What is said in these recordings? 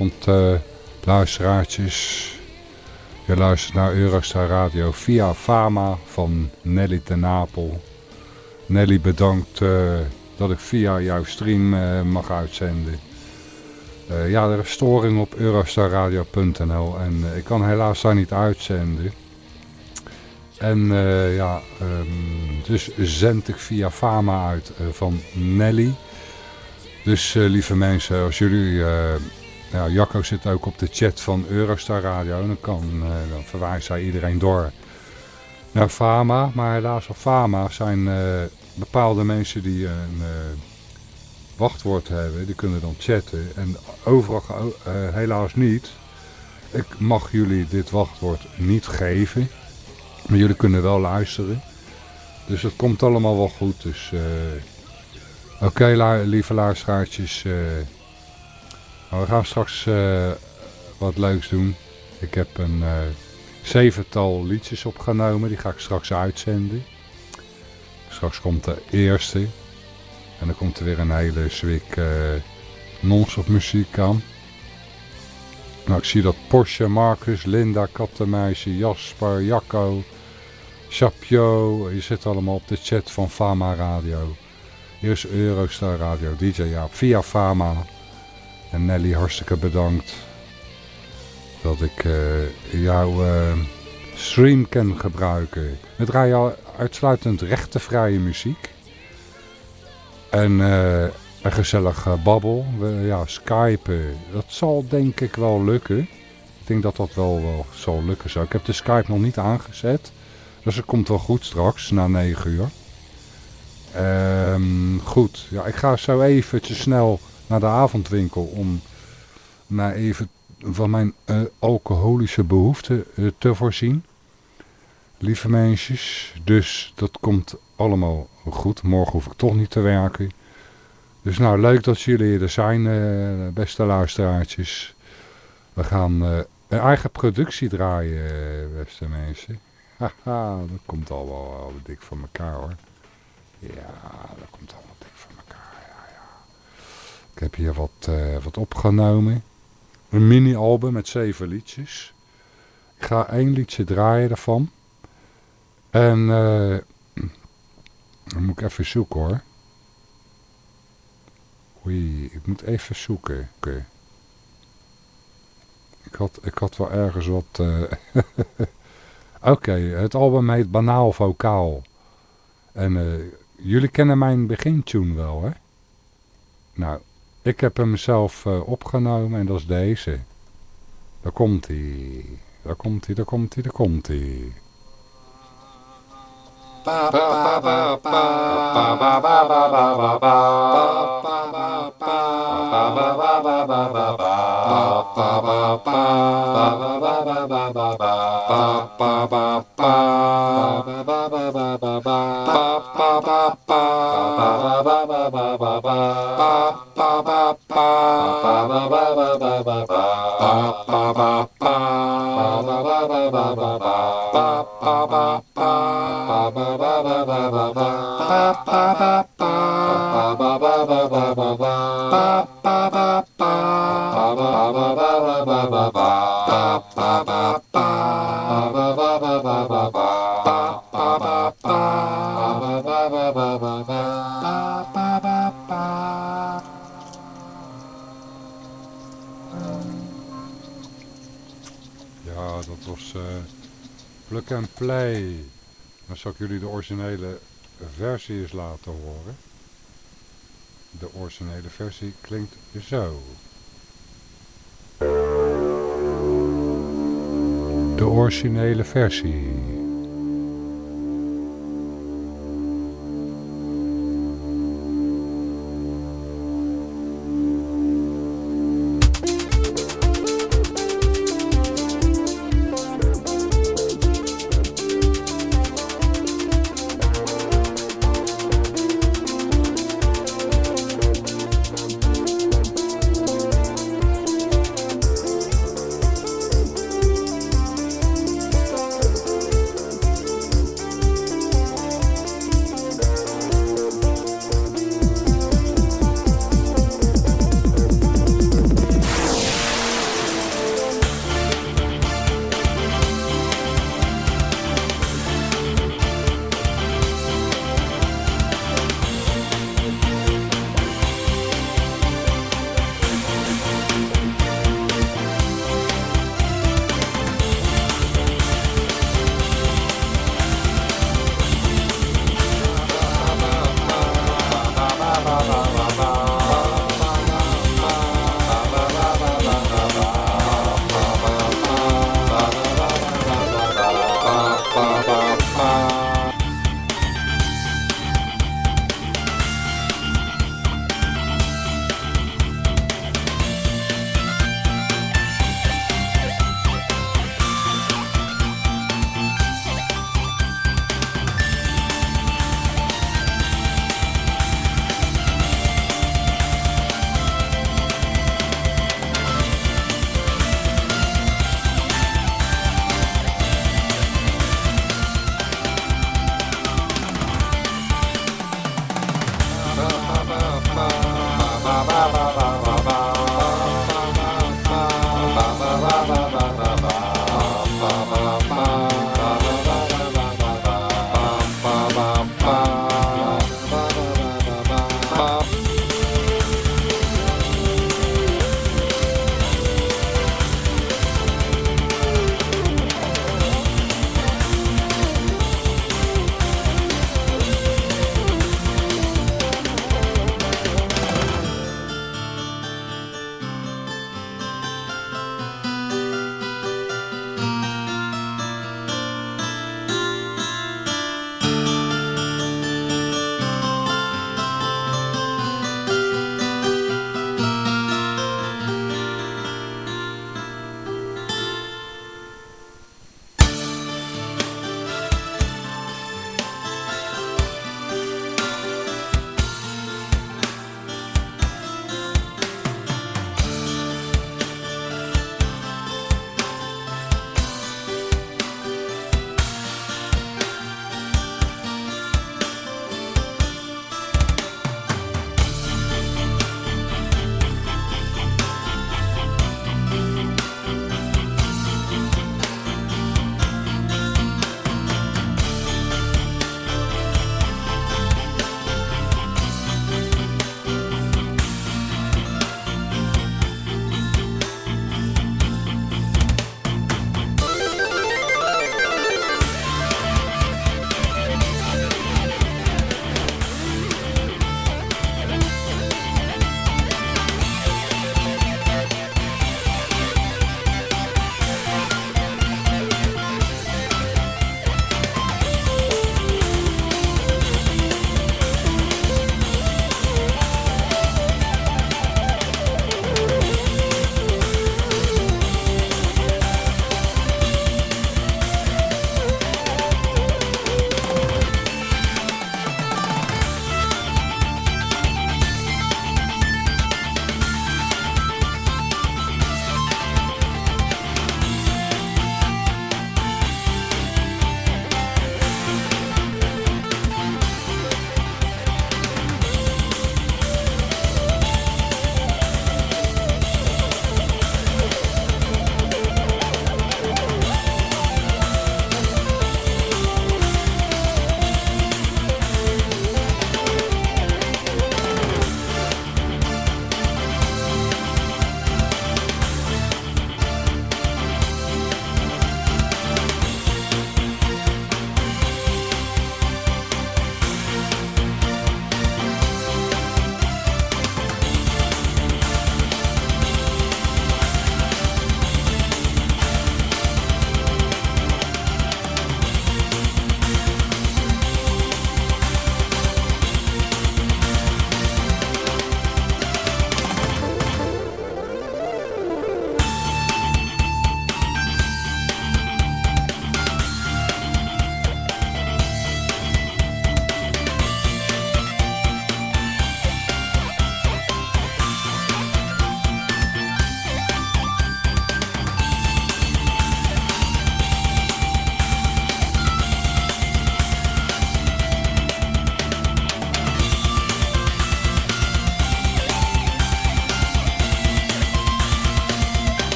uh, luisteraartjes. Je luistert naar Eurostar Radio via Fama van Nelly ten Napel. Nelly bedankt uh, dat ik via jouw stream uh, mag uitzenden. ja, er is storing op eurostarradio.nl en ik kan helaas daar niet uitzenden. En ja, um, dus zend ik via Fama uit van Nelly. Dus lieve mensen, als jullie ja, Jacco zit ook op de chat van Eurostar Radio. En dan, kan, uh, dan verwijst hij iedereen door naar Fama. Maar helaas op Fama zijn uh, bepaalde mensen die een uh, wachtwoord hebben. Die kunnen dan chatten. En overal helaas niet. Ik mag jullie dit wachtwoord niet geven. Maar jullie kunnen wel luisteren. Dus het komt allemaal wel goed. Dus oké lieve luisteraartjes... Nou, we gaan straks uh, wat leuks doen. Ik heb een uh, zevental liedjes opgenomen. Die ga ik straks uitzenden. Straks komt de eerste. En dan komt er weer een hele zwik uh, non-stop muziek aan. Nou, ik zie dat Porsche, Marcus, Linda, Kattenmeisje, Jasper, Jacco, Chapio. Je zit allemaal op de chat van Fama Radio. Hier is Eurostar Radio, DJ Jaap, via Fama. En Nelly, hartstikke bedankt dat ik uh, jouw uh, stream kan gebruiken. We draaien uitsluitend rechtenvrije muziek. En uh, een gezellig babbel. Ja, Skype, dat zal denk ik wel lukken. Ik denk dat dat wel, wel zal lukken zo. Ik heb de Skype nog niet aangezet. Dus het komt wel goed straks, na 9 uur. Um, goed, ja, ik ga zo eventjes snel naar de avondwinkel om mij even van mijn uh, alcoholische behoeften uh, te voorzien. Lieve meisjes, dus dat komt allemaal goed. Morgen hoef ik toch niet te werken. Dus nou, leuk dat jullie er zijn, uh, beste luisteraartjes. We gaan een eigen productie draaien, beste mensen. Haha, dat komt al wel dik van elkaar hoor. Ja, dat komt al ik heb hier wat, uh, wat opgenomen. Een mini-album met zeven liedjes. Ik ga één liedje draaien daarvan. En uh, dan moet ik even zoeken hoor. Oei, ik moet even zoeken. Okay. Ik, had, ik had wel ergens wat... Uh... Oké, het album heet Banaal Vokaal. En uh, jullie kennen mijn begintune wel, hè? Nou, ik heb hem zelf uh, opgenomen en dat is deze. Daar komt hij. Daar komt hij, daar komt hij, daar komt hij. ba ba ba And Play. Dan zal ik jullie de originele versie eens laten horen. De originele versie klinkt zo. De originele versie.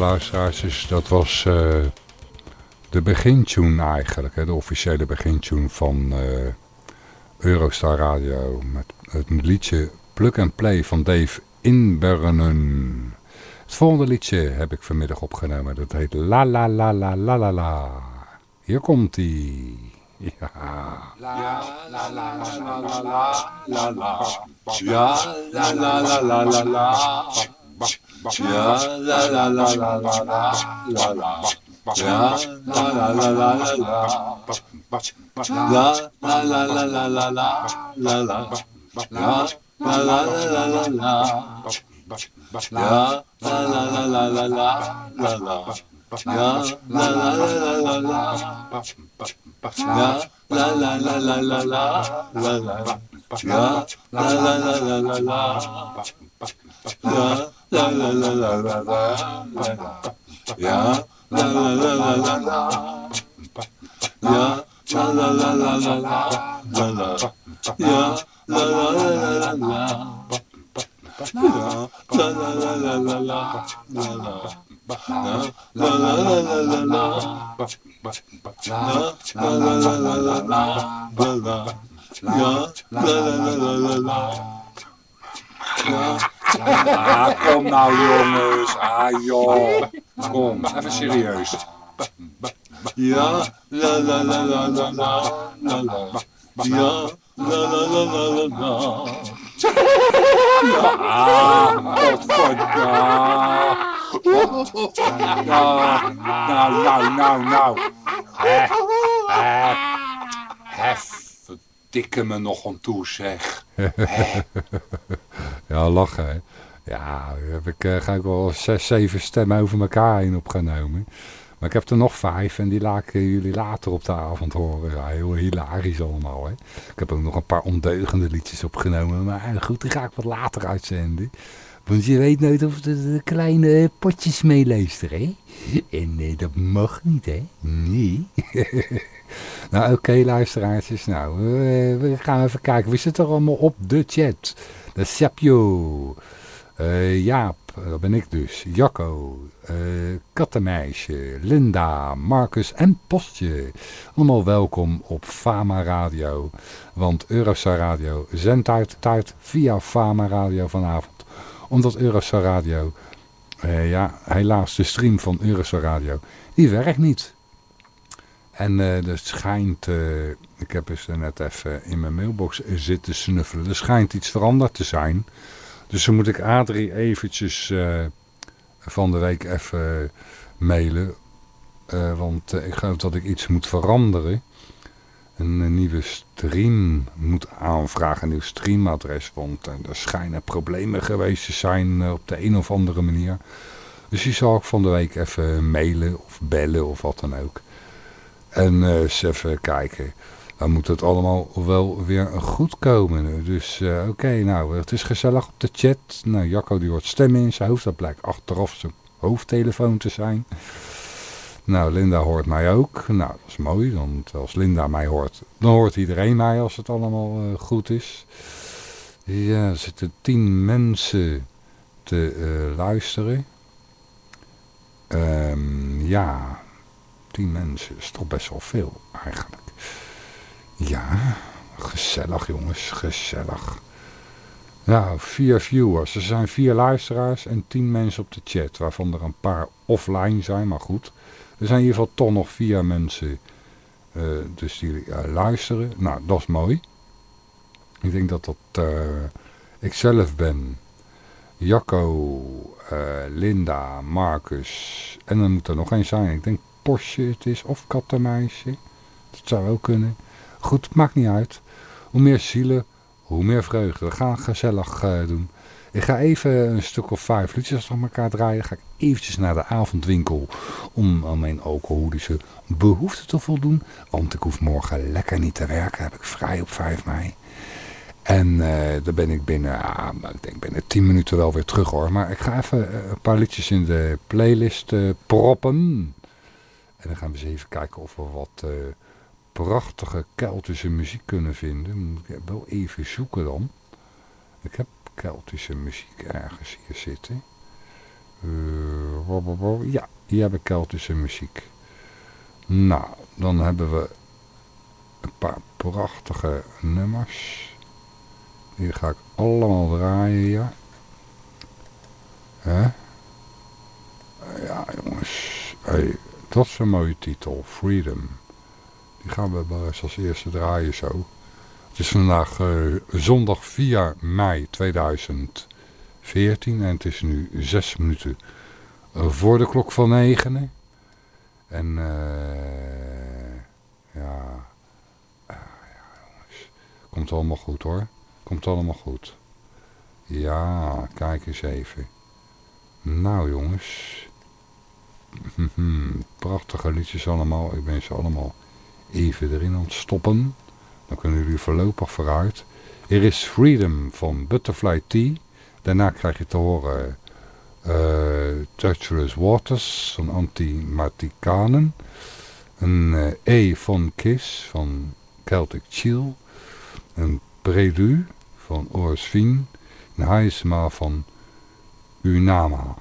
Luisteraars, dat was uh, de begintune eigenlijk. Hè, de officiële begintune van uh, Eurostar Radio. Met het liedje Plug and Play van Dave Inbernen. Het volgende liedje heb ik vanmiddag opgenomen. Dat heet La La La La La La La. Hier komt ie. Ja. La la la la la la la la la la la la. Ja, la la la la la la la la. Ja, la la la la la la. La la la la la la la la la. Ja, la la la la la la. Ja, la la la la la la la la. Ja, la la la la la la. Ja, la la la la la la la la. Ja, la la la la la la. Ja, la la la la la la. Ja, la la la la la la. Ja, la la la la la la la. Ja, la la la la la la. Ja, la la la la la la la. La la la la la la la. La la la la la la la la la. La la la la la la. Ah, kom nou jongens. Ah joh. Kom, even serieus. Ja, la la la la la la la la. Ja, la la la la la la. Ah, godverdamme. Nou, nou, nou, nou, nou. Hè, hè, verdikke me nog aan toe, zeg. ja, lachen, hè. Ja, heb ik, uh, ga ik wel zes, zeven stemmen over elkaar heen opgenomen. Maar ik heb er nog vijf en die laat ik jullie later op de avond horen. Ja, heel hilarisch allemaal, hè. Ik heb ook nog een paar ondeugende liedjes opgenomen. Maar goed, die ga ik wat later uitzenden. Want je weet nooit of de, kleine potjes meeluisteren, hè? En nee, dat mag niet, hè? Nee. nou, oké, luisteraartjes. Nou, we gaan even kijken. Wie zit er allemaal op de chat? De Sapio. Uh, Jaap, dat ben ik dus. Jacco. Uh, Kattenmeisje. Linda. Marcus en Postje. Allemaal welkom op Fama Radio. Want Eurostar Radio zendt uit, via Fama Radio vanavond omdat Eurostar Radio, eh, ja, helaas de stream van Eurostar Radio, die werkt niet. En uh, er schijnt, uh, ik heb eens net even in mijn mailbox zitten snuffelen, er schijnt iets veranderd te zijn. Dus dan moet ik Adrie eventjes uh, van de week even mailen. want ik geloof dat ik iets moet veranderen een, nieuwe stream moet aanvragen, een nieuw streamadres. Want er schijnen problemen geweest te zijn op de een of andere manier. Dus die zal ik van de week even mailen of bellen of wat dan ook. En uh, eens even kijken. Dan moet het allemaal wel weer goed komen. Dus oké, nou, het is gezellig op de chat. Nou, Jacco die hoort stemmen in zijn hoofd. Dat blijkt achteraf zijn hoofdtelefoon te zijn. Nou, Linda hoort mij ook. Nou, dat is mooi, want als Linda mij hoort, dan hoort iedereen mij als het allemaal uh, goed is. Ja, er zitten tien mensen te luisteren. Um, ja, tien mensen is toch best wel veel eigenlijk. Ja, gezellig jongens, gezellig. Ja, vier viewers. Er zijn vier luisteraars en tien mensen op de chat. Waarvan er een paar offline zijn, maar goed. Er zijn in ieder geval toch nog vier mensen uh, dus die uh, luisteren. Nou, dat is mooi. Ik denk dat dat uh, ik zelf ben. Jacco, Linda, Marcus. En dan moet er nog één zijn. Ik denk Het is. Of Kattenmeisje. Dat zou ook kunnen. Goed, maakt niet uit. Hoe meer zielen, hoe meer vreugde. We gaan gezellig doen. Ik ga even een stuk of vijf liedjes van elkaar draaien. ga ik eventjes naar de avondwinkel om aan mijn alcoholische behoeften te voldoen. Want ik hoef morgen lekker niet te werken. Heb ik vrij op 5 mei. En uh, dan ben ik binnen, ah, ik denk binnen 10 minuten wel weer terug hoor. Maar ik ga even eh, een paar liedjes in de playlist proppen. En dan gaan we eens even kijken of we wat prachtige Keltische muziek kunnen vinden. Moet ik wel even zoeken dan. Ik heb Keltische muziek ergens hier zitten. Uh, ja, hier heb ik Keltische muziek. Nou, dan hebben we een paar prachtige nummers. Die ga ik allemaal draaien hier. Ja, jongens. Hey, dat is een mooie titel. Freedom. Die gaan we maar als eerste draaien zo. Het is vandaag uh, zondag 4 mei 2014 en het is nu 6 minuten voor de klok van 9. En uh, ja, uh, ja jongens, komt allemaal goed hoor. Komt allemaal goed. Ja, kijk eens even. Nou jongens. Prachtige liedjes allemaal. Ik ben ze allemaal even erin aan het stoppen. Dan kunnen jullie voorlopig vooruit. Er is Freedom van Butterfly Tea. Daarna krijg je te horen uh, Touchless Waters van Antimaticanen. Een E van Kiss van Celtic Chill. Een Prelude van Orsvin. Een Haisma van Unama.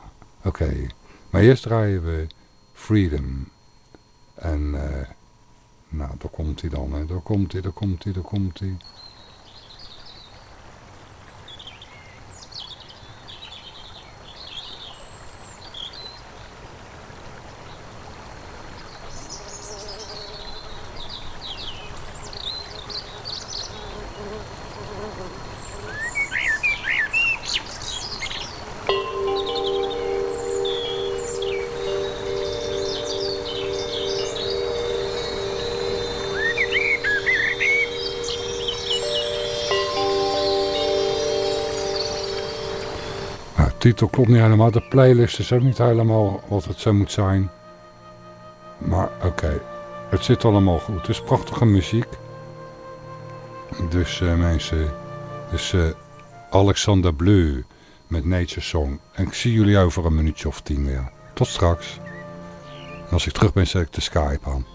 Oké. Maar eerst draaien we Freedom. En uh, nou, daar komt hij dan, hè. Daar komt hij, daar komt hij, daar komt hij. Titel klopt niet helemaal. De playlist is ook niet helemaal wat het zo moet zijn. Maar oké, het zit allemaal goed. Het is prachtige muziek. Dus uh, mensen, dus uh, Alexander Bleu met Nature Song. En ik zie jullie over een minuutje of tien weer. Tot straks. Als ik terug ben, zet ik de Skype aan.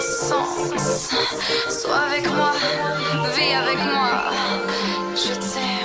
sens. Sois avec moi, vis avec moi. Je t'aime.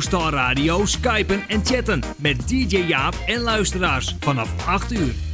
Eurostar Radio skypen en chatten met DJ Jaap en luisteraars vanaf 8 uur.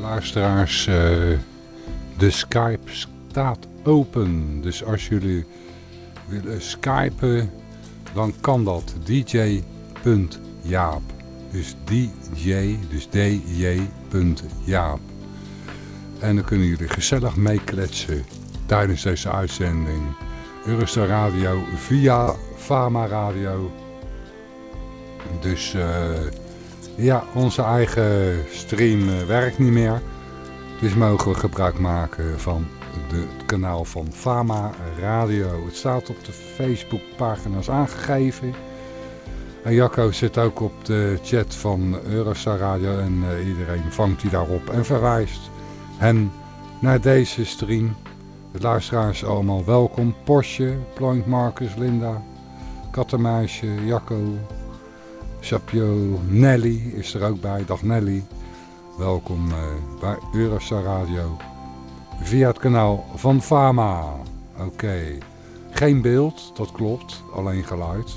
Luisteraars, uh, de Skype staat open. Dus als jullie willen skypen, dan kan dat dj.jaap. Dus dj, dus dj.jaap. En dan kunnen jullie gezellig meekletsen tijdens deze uitzending. Eurostar Radio via Fama Radio. Dus... Uh, ja, onze eigen stream uh, werkt niet meer. Dus mogen we gebruik maken van het kanaal van Fama Radio. Het staat op de Facebookpagina's aangegeven. En Jacco zit ook op de chat van Eurostar Radio en uh, iedereen vangt die daarop en verwijst hen naar deze stream. De luisteraars allemaal welkom. Porsche, Plank, Marcus, Linda, Kattenmeisje, Jacco, Sapio, Nelly is er ook bij. Dag Nelly. Welkom uh, bij Eurostar Radio. Via het kanaal van Fama. Oké. Geen beeld, dat klopt. Alleen geluid.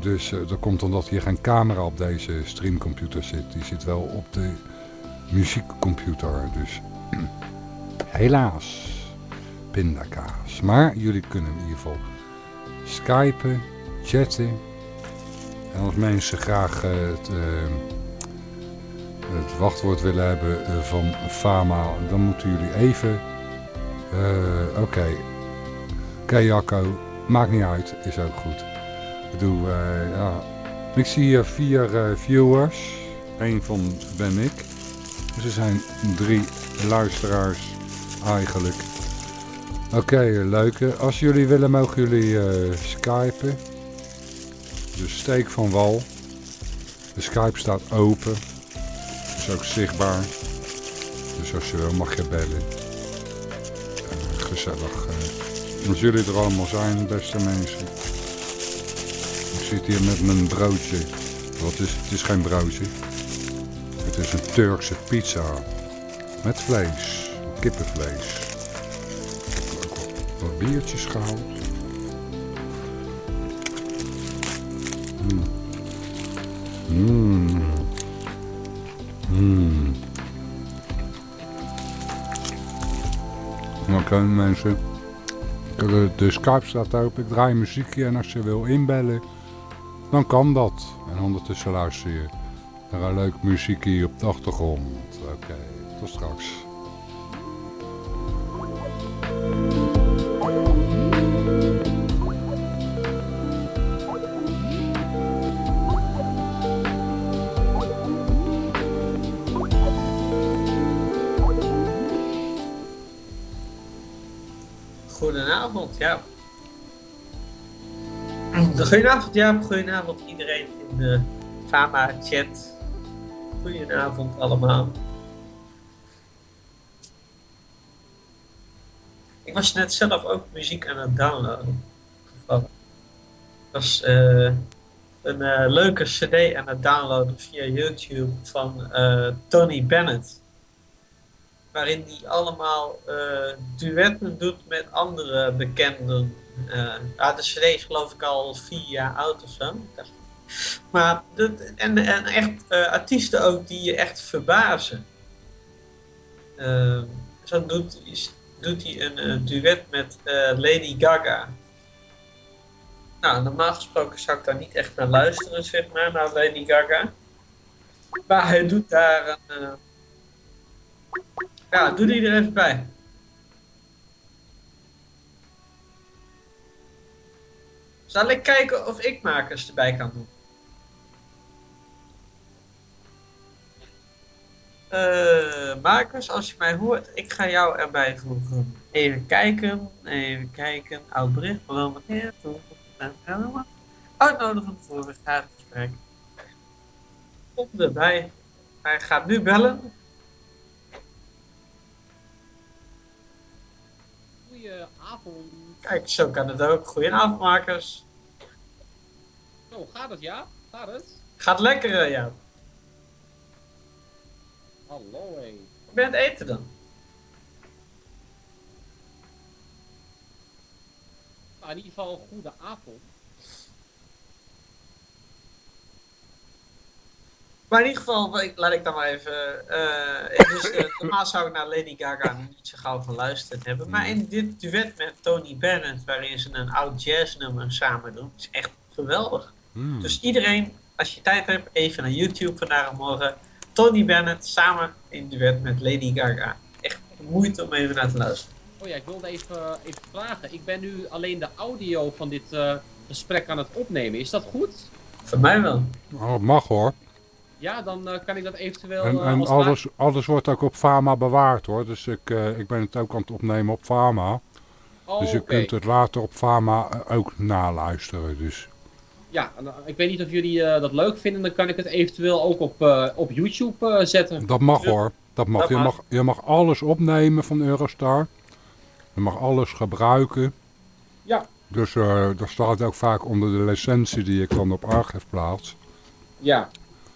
Dus uh, dat komt omdat hier geen camera op deze streamcomputer zit. Die zit wel op de muziekcomputer. Dus helaas. Pindakaas. Maar jullie kunnen in ieder geval skypen, chatten als mensen graag uh, het, uh, het, wachtwoord willen hebben uh, van Fama, dan moeten jullie even... Oké. Okay. Jacco, maakt niet uit, is ook goed. Ik ja. Ik zie hier vier viewers. Eén van ben ik. Dus er zijn drie luisteraars eigenlijk. Oké, okay, leuke. Als jullie willen mogen jullie skypen. De steek van wal. De Skype staat open. Is ook zichtbaar. Dus als je wil mag je bellen. Uh, gezellig. Uh, als jullie er allemaal zijn, beste mensen. Ik zit hier met mijn broodje. Wat is, het is geen broodje. Het is een Turkse pizza. Met vlees. Kippenvlees. Ik heb ook wat biertjes gehaald. Mmm. Mmm. Mensen. De, de Skype staat open. Ik draai muziekje en als je wil inbellen, dan kan dat. En ondertussen luister je naar een leuk muziekje op de achtergrond. Oké, tot straks. Ja. Goedenavond, ja. Goedenavond iedereen in de Fama-chat. Goedenavond allemaal. Ik was net zelf ook muziek aan het downloaden. Dat was uh, een uh, leuke cd aan het downloaden via YouTube van uh, Tony Bennett waarin hij allemaal uh, duetten doet met andere bekenden. Uh, is geloof ik al vier jaar oud of zo. Maar, en, echt eh, artiesten ook die je echt verbazen. Zo doet, doet hij een eh, duet met eh, Lady Gaga. Nou, normaal gesproken zou ik daar niet echt naar luisteren, zeg maar, naar Lady Gaga. Maar hij doet daar. Ja, doe die er even bij. Zal ik kijken of ik makers erbij kan doen? Eh, makers, als je mij hoort, ik ga jou erbij voegen. Even kijken, even kijken. Oud bericht, wel meneer. Uitnodigen voor een gesprek. Kom erbij. Hij gaat nu bellen. Goedenavond. Kijk, zo kan het ook. Goedenavond, makers. Zo, gaat het ja? Gaat het? Gaat lekker, eh, ja. Hallo hé. Wat ben je aan het eten dan? Nou, in ieder geval, goede avond. Maar in ieder geval, ik- laat ik dan maar even. eh, ik dus, eh, normaal zou ik naar Lady Gaga niet zo gauw van luisterd hebben. Maar in dit duet met Tony Bennett, waarin ze een oud jazznummer samen doen, is echt geweldig. Hmm. Dus iedereen, als je tijd hebt, even naar YouTube vandaag morgen. Tony Bennett samen in duet met Lady Gaga. Echt moeite om even naar te luisteren. Oh ja, ik wilde even, even vragen. Ik ben nu alleen de audio van dit eh, gesprek aan het opnemen. Is dat goed? Voor mij wel. Oh, mag hoor. Ja, dan eh, kan ik dat eventueel En, eh, en alles, alles wordt ook op Fama bewaard hoor. Dus ik, eh, ik ben het ook aan het opnemen op Fama. ma- Oh, dus je oké. kunt het later op Fama ook naluisteren. Dus Ja, ik weet niet of jullie dat leuk vinden. Dan kan ik het eventueel ook op, op YouTube zetten. dat mag Ja, hoor. Dat mag. dat Je, mag. mag. je mag alles opnemen van Eurostar. Je mag alles gebruiken. Ja. Dus dat staat ook vaak onder de licentie die ik dan op Archive plaats. Ja.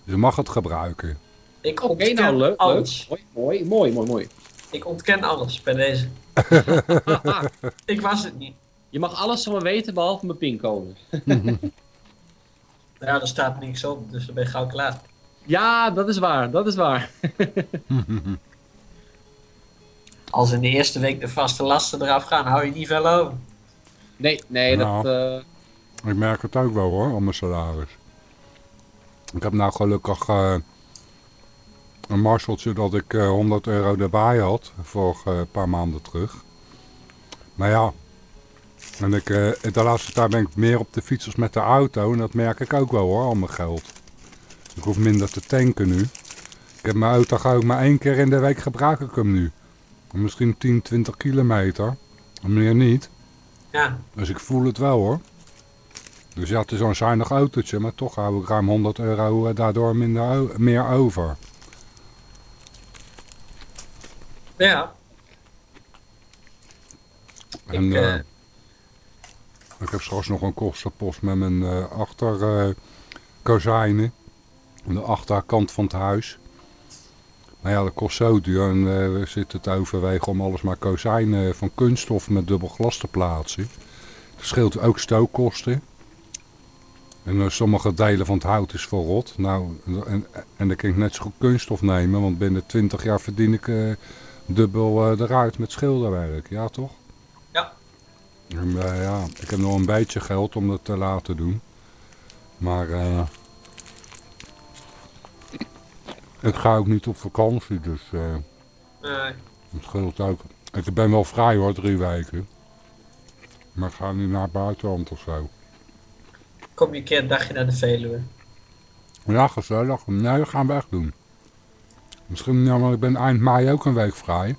Dus je mag het gebruiken. Ik Oké, ontken nou leuk, alles. leuk. Mooi, mooi, mooi, mooi. Ik ontken alles bij deze. Haha. Ik was het niet. Je mag alles van me weten behalve mijn pincode. Ja, er staat niks op, dus dan ben je gauw klaar. Ja, dat is waar, dat is waar. Als in de eerste week de vaste lasten eraf gaan, hou je niet veel over. Nee, nee, Nou. dat... eh, Ik merk het ook wel hoor, aan mijn salaris. Ik heb nou gelukkig eh, een marsteltje dat ik eh, 100 euro erbij had, voor eh, paar maanden terug. Maar ja, en ik, eh, de laatste tijd ben ik meer op de fiets als met de auto en dat merk ik ook wel hoor, aan mijn geld. Ik hoef minder te tanken nu. Ik heb mijn auto ook maar één keer in de week gebruik ik hem nu. Misschien 10, 20 kilometer, meer niet. Ja, Dus ik voel het wel hoor. Dus ja, het is een zuinig autootje, maar toch hou ik ruim 100 euro eh, daardoor minder, meer over. ja. En ik, eh, eh, ik heb straks nog een kostenpost met mijn achterkozijnen. aan de achterkant van het huis. Maar ja, dat kost zo duur en we zitten te overwegen om alles maar kozijnen van kunststof met dubbel glas te plaatsen. Dat scheelt ook stookkosten. En eh, sommige delen van het hout is verrot. Nou, en, en dan kan ik net zo goed kunststof nemen, want binnen 20 jaar verdien ik eh, dubbel eh, eruit met schilderwerk. Ja, toch? Ja. En, ja, ik heb nog een beetje geld om dat te laten doen. Maar eh, ik ga ook niet op vakantie, dus eh, het scheelt ook. Ik ben wel vrij hoor, drie weken. Maar ik ga niet naar het buitenland of zo. Kom je een keer een dagje naar de Veluwe. Ja, gezellig. Nee, dat gaan we echt doen. Misschien, ja, want ik ben eind mei ook een week vrij.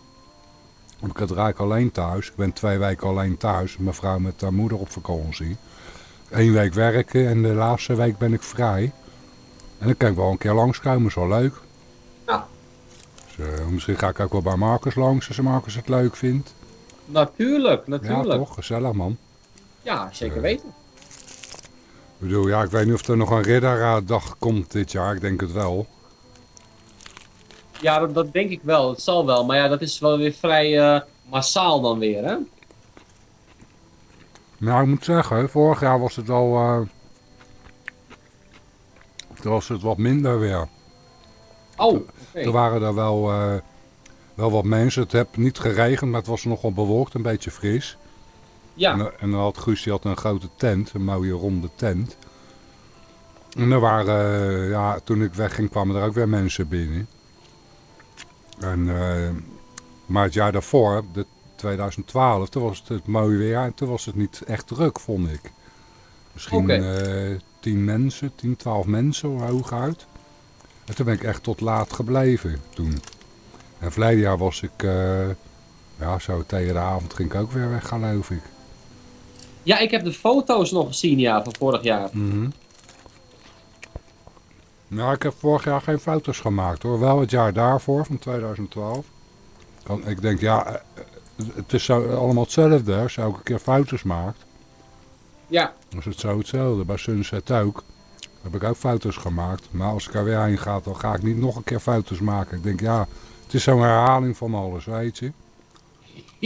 Want ik het rijk alleen thuis. Ik ben twee weken alleen thuis. Mijn vrouw met haar moeder op vakantie. Eén week werken en de laatste week ben ik vrij. En dan kan ik wel een keer langskomen, is wel leuk. Ja. Dus, eh, misschien ga ik ook wel bij Marcus langs als Marcus het leuk vindt. Natuurlijk, Ja, natuurlijk. toch? Gezellig man. Ja, zeker Eh. weten. Ik bedoel, ja, ik weet niet of er nog een ridderdag komt dit jaar. Ik denk het wel. Ja, dat, dat denk ik wel. Het zal wel. Maar ja, dat is wel weer vrij eh, massaal dan weer, hè? Nou, ik moet zeggen, vorig jaar was het al... eh, Toen was het wat minder weer. Oh, oké. Toen waren er wel, eh, wel wat mensen. Het heeft niet geregend, maar het was nogal bewolkt, een beetje fris. Ja, En, en dan had Guus die had een grote tent, een mooie ronde tent. En er waren, eh, ja, toen ik wegging kwamen er ook weer mensen binnen. En, eh, maar het jaar daarvoor, de 2012, toen was het, het mooi weer en toen was het niet echt druk, vond ik. Misschien eh 10 mensen, 10, 12 mensen hooguit. En toen ben ik echt tot laat gebleven toen. En verleden jaar was ik, ja, zo tegen de avond ging ik ook weer weg, geloof ik. Ja, ik heb de foto's nog gezien, ja, van vorig jaar. Mhm. Nou, ik heb vorig jaar geen foto's gemaakt hoor. Wel het jaar daarvoor, van 2012. Kan, ik denk, ja, eh, eh, het is zo, allemaal hetzelfde. hè. Als je elke keer foto's maakt, Ja, dan is het zo hetzelfde. Bij Sunset ook. Heb ik ook foto's gemaakt. Maar als ik er weer heen ga, dan ga ik niet nog een keer foto's maken. Ik denk, ja, het is zo'n herhaling van alles, weet je.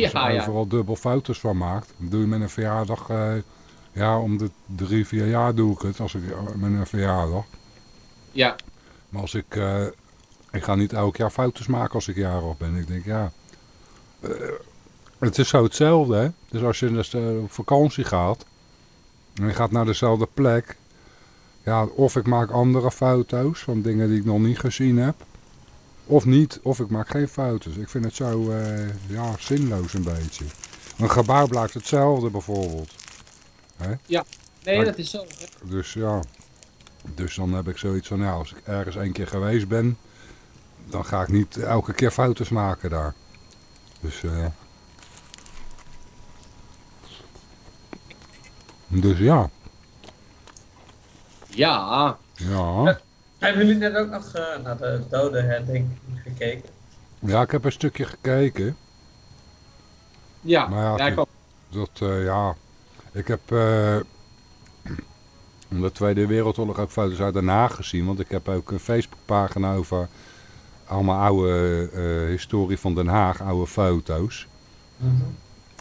Als je ja. overal dubbel foto's van maakt, doe je met een verjaardag, eh, ja, om de drie, vier jaar doe ik het, als ik, eh, met een verjaardag. Ja, Maar als ik, eh, ik ga niet elk jaar foto's maken als ik jarig ben. Ik denk, ja, het is zo hetzelfde, hè. Dus als je dus, op vakantie gaat, en je gaat naar dezelfde plek, ja, of ik maak andere foto's van dingen die ik nog niet gezien heb, of niet, of ik maak geen foto's. Ik vind het zo, eh, ja, zinloos een beetje. Een gebouw blijft hetzelfde bijvoorbeeld. nee, Maar- dat is zo. Dus ja, dus dan heb ik zoiets van, ja, als ik ergens één keer geweest ben, dan ga ik niet elke keer foto's maken daar. Dus, eh dus ja, Ja, ja. Hebben jullie net ook nog eh, naar de dodenherdenking gekeken? Ja, ik heb een stukje gekeken. ja. Maar ja, ja, ik ook. Dat, eh, ja, ik heb eh in de Tweede Wereldoorlog ook foto's uit Den Haag gezien. Want ik heb ook een Facebookpagina over allemaal oude eh, historie van Den Haag, oude foto's.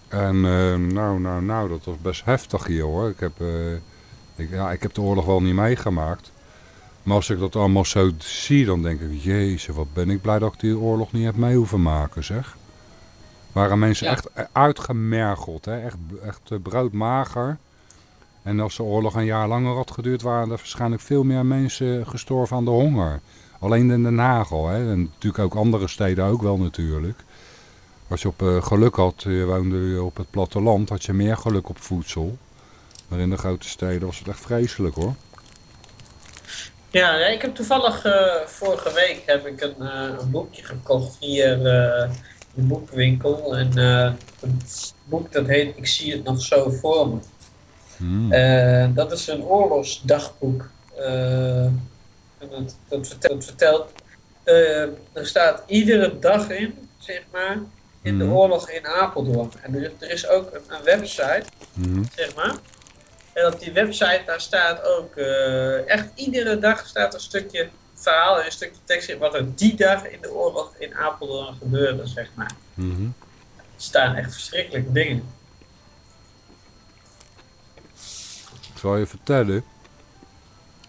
En eh, nou, nou, nou, dat was best heftig hier hoor. Ik heb, eh, ik, ja, ik heb de oorlog wel niet meegemaakt. Maar als ik dat allemaal zo zie, dan denk ik, jezus, wat ben ik blij dat ik die oorlog niet heb mee hoeven maken, zeg. Waren mensen Ja. echt uitgemergeld, hè? echt, echt eh, broodmager. En als de oorlog een jaar langer had geduurd, waren er waarschijnlijk veel meer mensen gestorven aan de honger. Alleen in Den Haag al, hè? en natuurlijk ook andere steden ook wel natuurlijk. Als je op eh, geluk had, je woonde op het platteland, had je meer geluk op voedsel. Maar in de grote steden was het echt vreselijk hoor. Ja, ik heb toevallig eh, vorige week heb ik een, eh, een boekje gekocht hier eh, in de boekwinkel. En het boek dat heet Ik zie het nog zo voor me. Hmm. Dat is een oorlogsdagboek. En dat, dat vertelt, dat vertelt er staat iedere dag in, zeg maar, in de Mhm. oorlog in Apeldoorn. En er, er is ook een, een website, Mhm. zeg maar. En op die website daar staat ook, eh, echt iedere dag staat een stukje verhaal en een stukje tekst in wat er die dag in de oorlog in Apeldoorn gebeurde, zeg maar. Mhm. Er staan echt verschrikkelijke dingen. Ik zal je vertellen.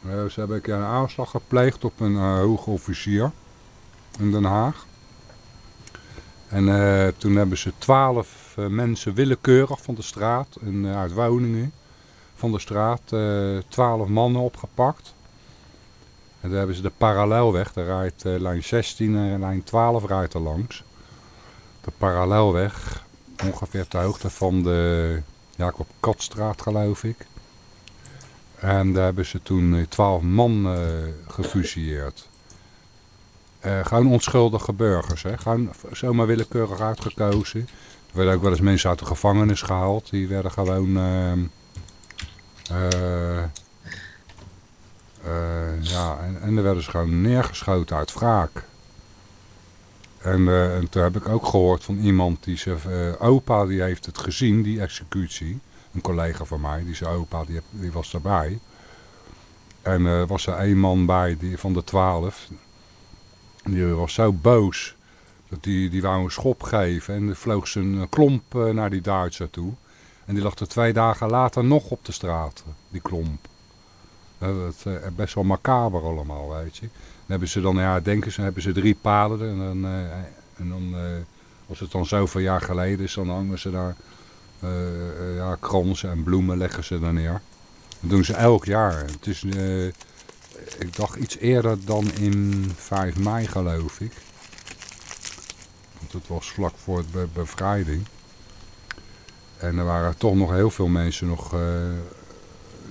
Eh, ze hebben een keer een aanslag gepleegd op een eh, hoge officier in Den Haag. En toen hebben ze twaalf mensen willekeurig van de straat, en, uit woningen van de straat, eh, twaalf mannen opgepakt. En dan hebben ze de parallelweg, daar rijdt eh, lijn 16 en lijn 12 rijdt er langs. De parallelweg, ongeveer ter hoogte van de Jacob Katstraat geloof ik. En daar hebben ze toen eh, twaalf man eh gefusilleerd. Gewoon onschuldige burgers, hè? gewoon zomaar willekeurig uitgekozen. Er werden ook wel eens mensen uit de gevangenis gehaald. Die werden gewoon... eh, eh, ja, en, er werden ze gewoon neergeschoten uit wraak. En, eh, en toen heb ik ook gehoord van iemand die zijn opa, die heeft het gezien, die executie een collega van mij, die zijn opa, die, was daarbij. En er was er één man bij die, van de twaalf. Die was zo boos. Dat die, die wou een schop geven. En vloog zijn klomp naar die Duitser toe. En die lag er twee dagen later nog op de straat, die klomp. Dat is eh, best wel macaber allemaal, weet je. Dan hebben ze dan, ja, denken ze, hebben ze drie paden. En dan, eh, en dan eh, als het dan zoveel jaar geleden is, dan hangen ze daar eh, ja, kransen en bloemen leggen ze er neer. Dat doen ze elk jaar. Het is, ik dacht iets eerder dan in 5 mei, geloof ik. Want het was vlak voor de be- bevrijding. En er waren toch nog heel veel mensen nog eh,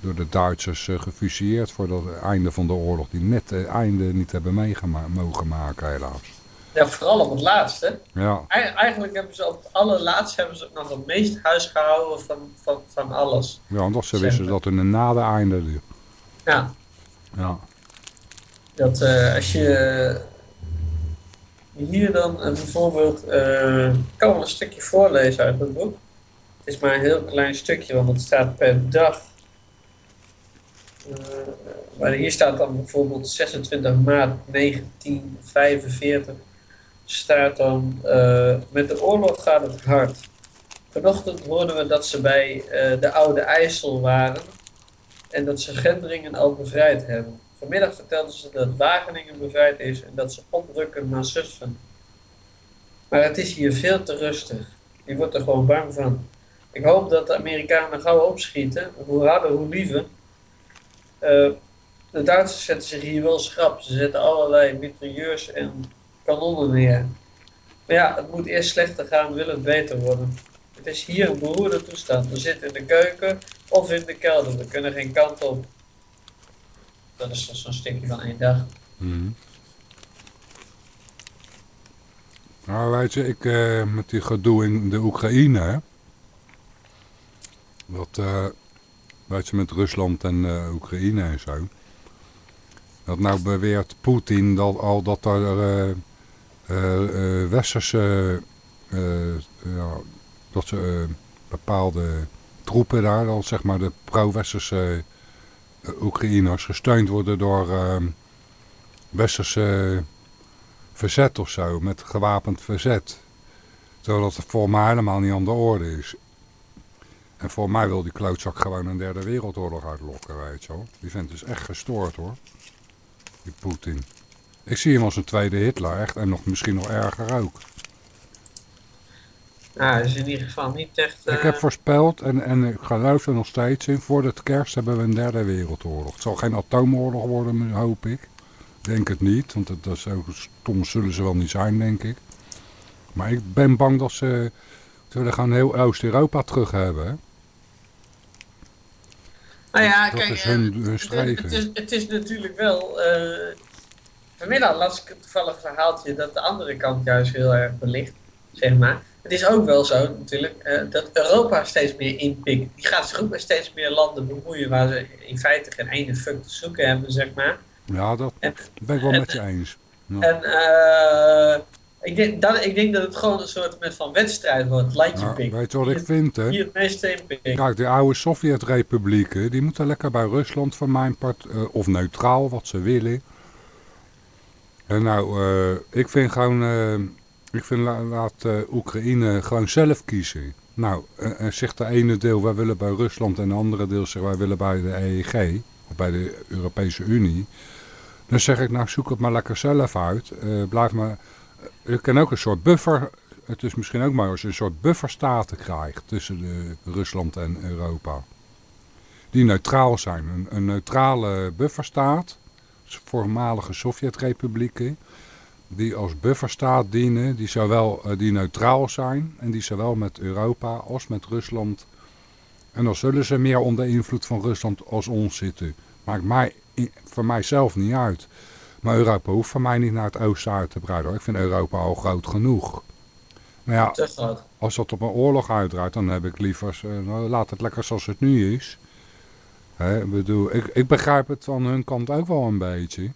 door de Duitsers eh, gefusilleerd voor het einde van de oorlog. Die net het einde niet hebben mogen maken helaas. Ja, vooral op het laatste. Ja, Ei- Eigenlijk hebben ze op het allerlaatste hebben ze nog het meest huis gehouden van, van, van alles. ja omdat ze wisten dat er een nade einde liep. Ja, Ja. dat eh, als je hier dan eh, bijvoorbeeld, eh, ik kan wel een stukje voorlezen uit het boek. Is maar een heel klein stukje, want het staat per dag. Eh, maar hier staat dan bijvoorbeeld 26 maart 1945. Staat dan, eh, met de oorlog gaat het hard. Vanochtend hoorden we dat ze bij eh, de Oude IJssel waren en dat ze Gendringen al bevrijd hebben. Vanmiddag vertelden ze dat Wageningen bevrijd is en dat ze oprukken naar Zutphen. Maar het is hier veel te rustig. Je wordt er gewoon bang van. Ik hoop dat de Amerikanen gauw opschieten, hoe harder hoe liever. Eh, de Duitsers zetten zich hier wel schrap. Ze zetten allerlei mitrailleurs en kanonnen neer. Maar ja, het moet eerst slechter gaan, wil het beter worden. Het is hier een beroerde toestand. We zitten in de keuken of in de kelder. We kunnen geen kant op. Dat is dus zo'n stukje van één dag. Mhm. Nou, je, ik eh, met die gedoe in de Oekraïne. Dat, eh, weet je, met Rusland en eh, Oekraïne en zo. Dat nou beweert Poetin dat al dat er eh, westerse, ja, dat ze bepaalde troepen daar, dan zeg maar de pro-westerse Oekraïners, gesteund worden door eh, westerse verzet of zo, met gewapend verzet. Terwijl dat voor mij helemaal niet aan de orde is. En voor mij wil die klootzak gewoon een derde wereldoorlog uitlokken, weet je wel. Die vent is echt gestoord hoor, die Poetin. Ik zie hem als een tweede Hitler, echt. En nog, misschien nog erger ook. Nou, is in ieder geval niet echt... Ik eh, heb voorspeld, en, en ik geloof er nog steeds in, voor het kerst hebben we een derde wereldoorlog. Het zal geen atoomoorlog worden, hoop ik. Denk het niet, want dat, dat is zo stom zullen ze wel niet zijn, denk ik. Maar ik ben bang dat ze, willen gewoon heel Oost-Europa terug hebben. Hè? Nou ja, Dat kijk, is eh, hun- hun het- streven. Het, is, het is natuurlijk wel... eh, vanmiddag las ik een toevallig verhaaltje dat de andere kant juist heel erg belicht, zeg maar. Het is ook wel zo natuurlijk eh, dat Europa steeds meer inpikt. Die gaat zich ook met steeds meer landen bemoeien waar ze in feite geen ene fuck te zoeken hebben, zeg maar. Ja, dat En, ben ik wel en- met je eens. Ja. en eh, ik, denk, dat, ik denk dat het gewoon een soort met van wedstrijd wordt, landje Maar pikken. weet je wat ik vind, hè? Hier. Kijk, die oude Sovjet-republieken, die moeten lekker bij Rusland van mijn part, eh, of neutraal, wat ze willen. En nou, eh, ik vind gewoon, eh, ik vind la- laat Oekraïne gewoon zelf kiezen. Nou, zegt de ene deel, wij willen bij Rusland en de andere deel zegt, wij willen bij de EEG, of bij de Europese Unie. Dan zeg ik, nou zoek het maar lekker zelf uit. Blijf maar, je kan ook een soort buffer het is misschien ook mooi als je een soort bufferstaten krijgt tussen de, Rusland en Europa. Die neutraal zijn. Een, een neutrale bufferstaat, voormalige Sovjetrepublieken, die als bufferstaat dienen, die zowel eh, die neutraal zijn en die zowel met Europa als met Rusland. En dan zullen ze meer onder invloed van Rusland als ons zitten. Maakt mij, voor mijzelf niet uit. Maar Europa hoeft voor mij niet naar het oosten uit te breiden. hoor. Ik vind Europa al groot genoeg. Maar ja, groot. als dat op een oorlog uitdraait, dan heb ik liever, eh, nou, laat het lekker zoals het nu is. Hè, ik, bedoel, ik, ik begrijp het van hun kant ook wel een beetje.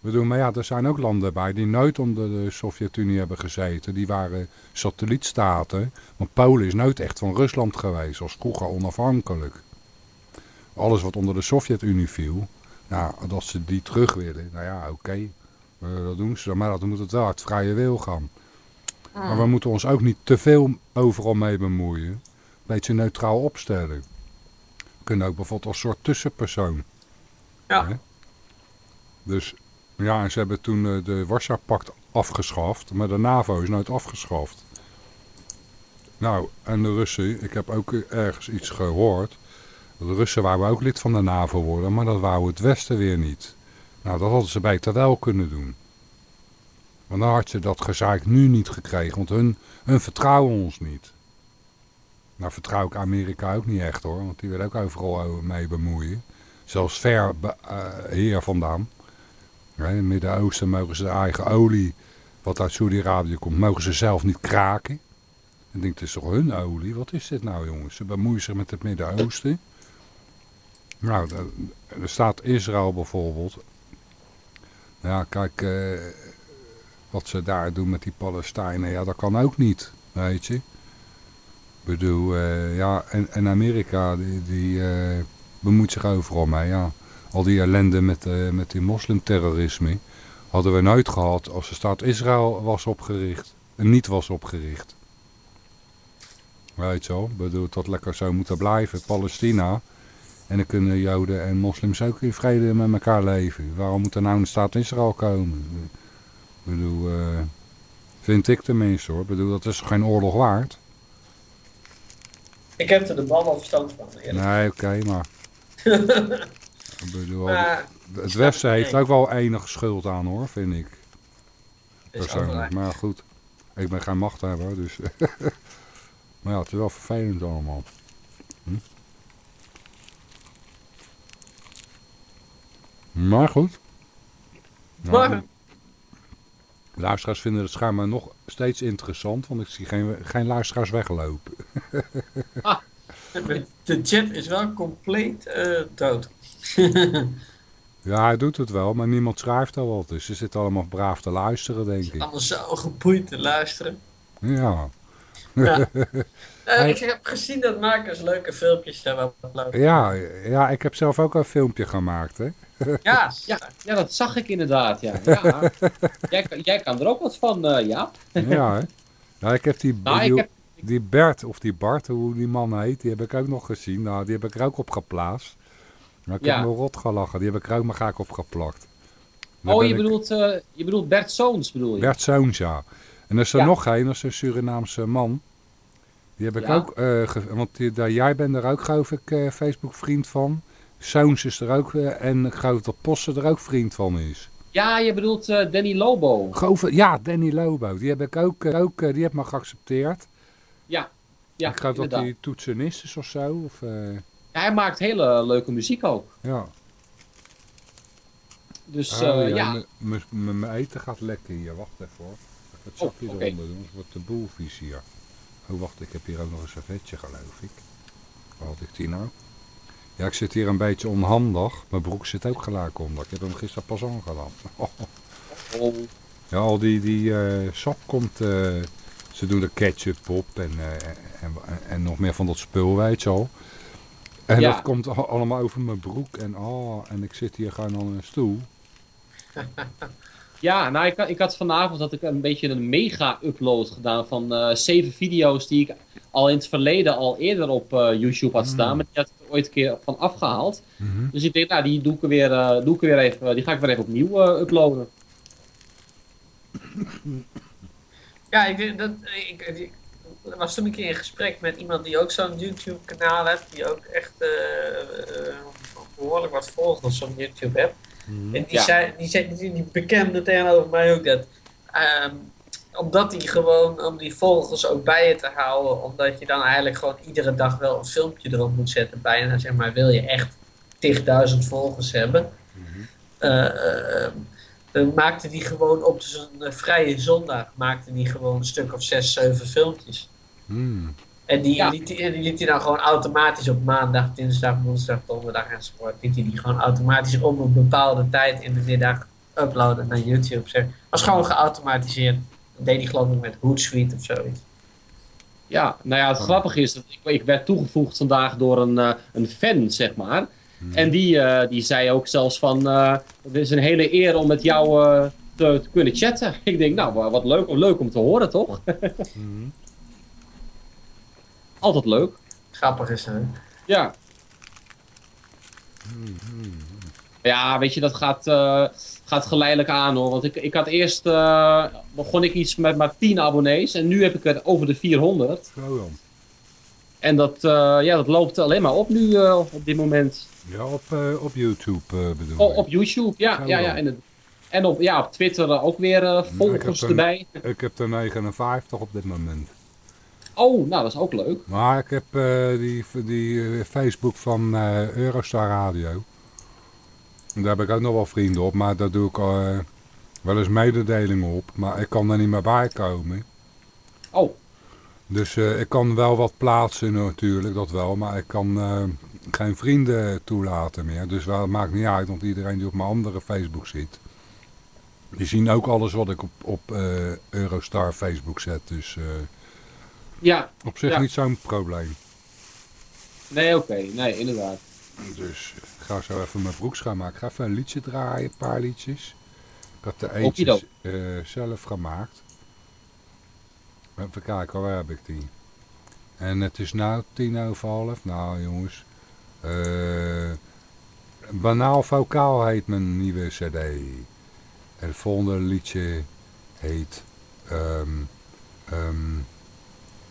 Bedoel, maar ja, er zijn ook landen bij die nooit onder de Sovjet-Unie hebben gezeten. Die waren satellietstaten. Want Polen is nooit echt van Rusland geweest, als vroeger onafhankelijk. Alles wat onder de Sovjet-Unie viel, nou, dat ze die terug willen, nou ja, oké. eh, dat doen ze dan, maar dan moet het wel uit vrije wil gaan. Maar we moeten ons ook niet te veel overal mee bemoeien. Een beetje neutraal opstellen. We kunnen ook bijvoorbeeld als soort tussenpersoon. Ja. Hè? Dus ja, en ze hebben toen eh, de Warschau-pact afgeschaft, maar de NAVO is nooit afgeschaft. Nou, en de Russen, ik heb ook ergens iets gehoord. De Russen wouden ook lid van de NAVO worden, maar dat wou het Westen weer niet. Nou, dat hadden ze beter wel kunnen doen. Want dan had je dat gezaak nu niet gekregen, want hun, hun vertrouwen ons niet. Nou vertrouw ik Amerika ook niet echt hoor, want die wil ook overal mee bemoeien. Zelfs ver be- eh, hier vandaan. Ja, in het Midden-Oosten mogen ze de eigen olie, wat uit Saudi-Arabië komt, mogen ze zelf niet kraken. Ik denk, het is toch hun olie? Wat is dit nou jongens? Ze bemoeien zich met het Midden-Oosten. Nou, er staat Israël bijvoorbeeld. Ja, kijk, eh, wat ze daar doen met die Palestijnen, ja, dat kan ook niet, weet je. Ik bedoel, eh, ja, en, Amerika, die, die eh, bemoeit zich overal mee, ja. Al die ellende met, met die moslimterrorisme hadden we nooit gehad als de staat Israël was opgericht. En niet was opgericht. Weet je wel, bedoel, had lekker zo moeten blijven. Palestina. En dan kunnen joden en moslims ook in vrede met elkaar leven. Waarom moet er nou een staat Israël komen? Ik bedoel, eh, vind ik tenminste hoor. Ik bedoel, dat is geen oorlog waard. Ik heb er de bal wel verstand van. eerlijk. Nee, oké, maar... ik bedoel, Maar het Westen heeft ook wel enige schuld aan hoor, vind ik. Persoonlijk. Maar goed, ik ben geen machthebber, dus... maar ja, het is wel vervelend allemaal. Hm? Maar goed. Nou, Maar- luisteraars vinden het schijnbaar nog steeds interessant, want ik zie geen, geen luisteraars weglopen. De chat is wel compleet eh, dood. Ja, hij doet het wel, maar niemand schrijft al wat. Dus ze zitten allemaal braaf te luisteren, denk ik. Allemaal zo geboeid te luisteren. Ja. Ja. Eh, Ik heb gezien dat makers leuke filmpjes hebben. Ja, ja, ik heb zelf ook een filmpje gemaakt, hè. Ja, Ja, ja, dat zag ik inderdaad, ja. ja. jij, kan- jij kan er ook wat van, eh Jaap. Ja, hè. Ja, ik heb die, Nou, ik die, heb- die Bert, of die Bart, hoe die man heet, die heb ik ook nog gezien. Nou, die heb ik er ook op geplaatst. Maar ik Ja. heb me rot gelachen, die heb ik er ook maar graag op geplakt. Oh, je ik- bedoelt, eh, je bedoelt Bert Zoons, bedoel je? Bert Zoons, ja. En er is er Ja. nog een, dat is een Surinaamse man. Die heb ik Ja. ook, ge- want die, daar, jij bent er ook, geloof ik, Facebook-vriend van. Zoons is er ook, eh, en ik geloof dat Posse er ook vriend van is. Ja, je bedoelt eh, Danny Lobo. Ja, Danny Lobo, die heb ik ook, eh, ook die me geaccepteerd. Ja, ja ik geloof dat hij toetsenist is of zo. Of, hij maakt hele leuke muziek ook. ja. Dus Oh, eh, ja, Mijn eten gaat lekker hier, wacht even hoor. Oh, zakje oké. eronder doen, wordt de boel vies hier. Oh wacht, ik heb hier ook nog een servetje geloof ik. Waar had ik die nou? Ja, ik zit hier een beetje onhandig. Mijn broek zit ook gelijk onder. Ik heb hem gisteren pas aangedaan. oh, Ja, al die, die eh, sap komt, eh, ze doen er ketchup op en, eh, en, en, nog meer van dat spul, weet je al. En Ja. dat komt al- allemaal over mijn broek en oh, en ik zit hier gewoon aan een stoel. Ja, nou, ik, had- ik had vanavond had ik een beetje een mega-upload gedaan van zeven video's die ik al in het verleden al eerder op YouTube had staan. Maar die had ik er ooit een keer van afgehaald. Mhm. Dus ik denk, nou, die, doe ik er weer, eh, doe ik er weer even, die ga ik weer even opnieuw eh, uploaden. ja ik, denk dat, ik, was toen een keer in gesprek met iemand die ook zo'n YouTube kanaal heeft. Die ook echt eh, eh, behoorlijk wat volgers op YouTube heeft. En die, Ja. zei, die, zei, die, die bekende tegenover mij ook dat. ehm, omdat hij gewoon, om die volgers ook bij je te houden, omdat je dan eigenlijk gewoon iedere dag wel een filmpje erop moet zetten. Bijna zeg maar, wil je echt 10.000 volgers hebben. Dan maakte hij gewoon op zijn eh, vrije zondag maakte die gewoon een stuk of zes, zeven filmpjes. Hmm. En die, Ja. liet, hij- die liet hij dan gewoon automatisch op maandag, dinsdag, woensdag, donderdag enzovoort. Liet hij die gewoon automatisch om een bepaalde tijd in de middag uploaden naar YouTube. Zeg. Was gewoon geautomatiseerd. Dat deed hij geloof ik met Hootsuite of zoiets. Ja, nou ja, het Oh. grappige is dat ik, ik werd toegevoegd vandaag door een, eh, een fan, zeg maar. En die, eh, die zei ook zelfs van, eh, het is een hele eer om met jou eh, te, te kunnen chatten. Ik denk, nou, wa- wat leuk, leuk om te horen, toch? Mhm. Altijd leuk. Grappig is hè? Ja, Ja, weet je, dat gaat, eh, gaat geleidelijk aan hoor. Want ik, ik had eerst, eh, begon ik iets met maar 10 abonnees. En nu heb ik het over de 400. Zo dan. En dat, eh, ja, dat loopt alleen maar op nu eh, op dit moment. Ja, op, op YouTube bedoel Oh, ik. op YouTube, ja. Zo ja, ja en, het- en op, ja, op Twitter ook weer volgers erbij. Ik heb er 59 op dit moment. Oh, nou, dat is ook leuk. Maar ik heb die, die Facebook van Eurostar Radio. Daar heb ik ook nog wel vrienden op, maar daar doe ik eh, wel eens mededelingen op. Maar ik kan er niet meer bij komen. Oh, Dus eh, ik kan wel wat plaatsen natuurlijk, dat wel. Maar ik kan eh, geen vrienden toelaten meer. Dus het maakt niet uit, want iedereen die op mijn andere Facebook zit. Die zien ook alles wat ik op, op Eurostar Facebook zet. Dus ja. op zich Ja. niet zo'n probleem. Nee, oké. Nee, inderdaad. Dus ga zo even mijn broek schoonmaken. Ik ga even een liedje draaien, een paar liedjes. Ik had de eentjes eh, zelf gemaakt. Even kijken, waar heb ik die? En het is nu tien over half. Nou jongens. eh Banaal Vokaal heet mijn nieuwe cd. En het volgende liedje heet... ehm, ehm,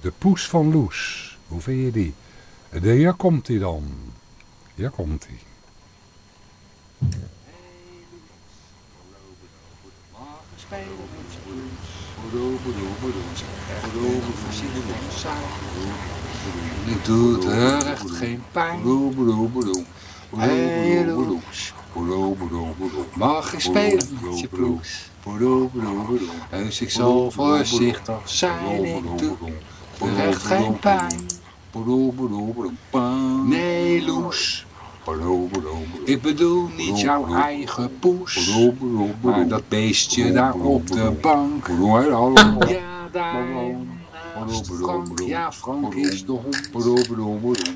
de Poes van Loes. Hoe vind je die? De, hier komt hij dan. Hier komt hij. Het doet er echt geen pijn. Mag je spelen met je ploes? Dus ik zal voorzichtig zijn. Ik doe echt geen pijn. Nee, Loes. Ik bedoel niet jouw eigen poes, maar dat beestje daar op de bank. Ja, daar Frank, ja Frank is de hond.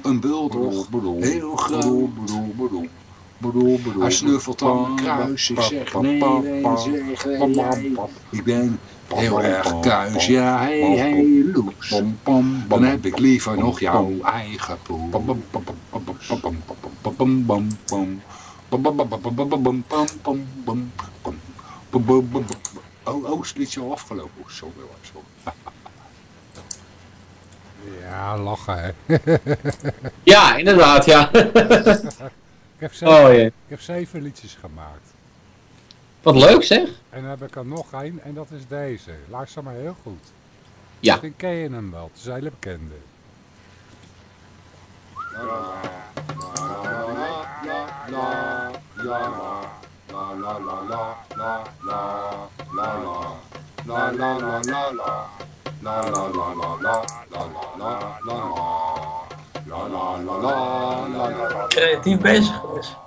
Een bulldog, heel groot. Hij snuffelt aan kruis, zeg nee, nee, jij. Ik ben heel erg thuis, ja, hey, hey, Loes. Dan heb ik liever nog jouw eigen poes. Oh, oh, is het liedje al afgelopen? Oh, sorry hoor, sorry. Ja, lachen hè. Ja, inderdaad, ja. Ik heb, zeven, oh ik heb zeven liedjes gemaakt. Wat leuk zeg. En dan heb ik er nog één en dat is deze. Luister maar heel goed. Ja. Misschien ken je hem wel. Het is een hele bekende. Creatief bezig geweest.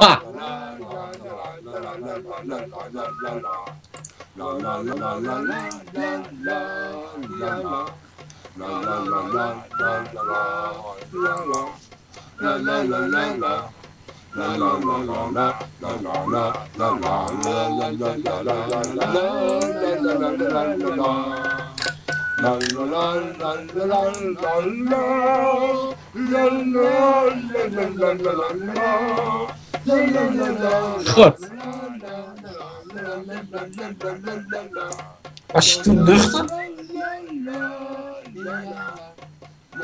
Ha! la la la la la Хлоп. А что дыхать?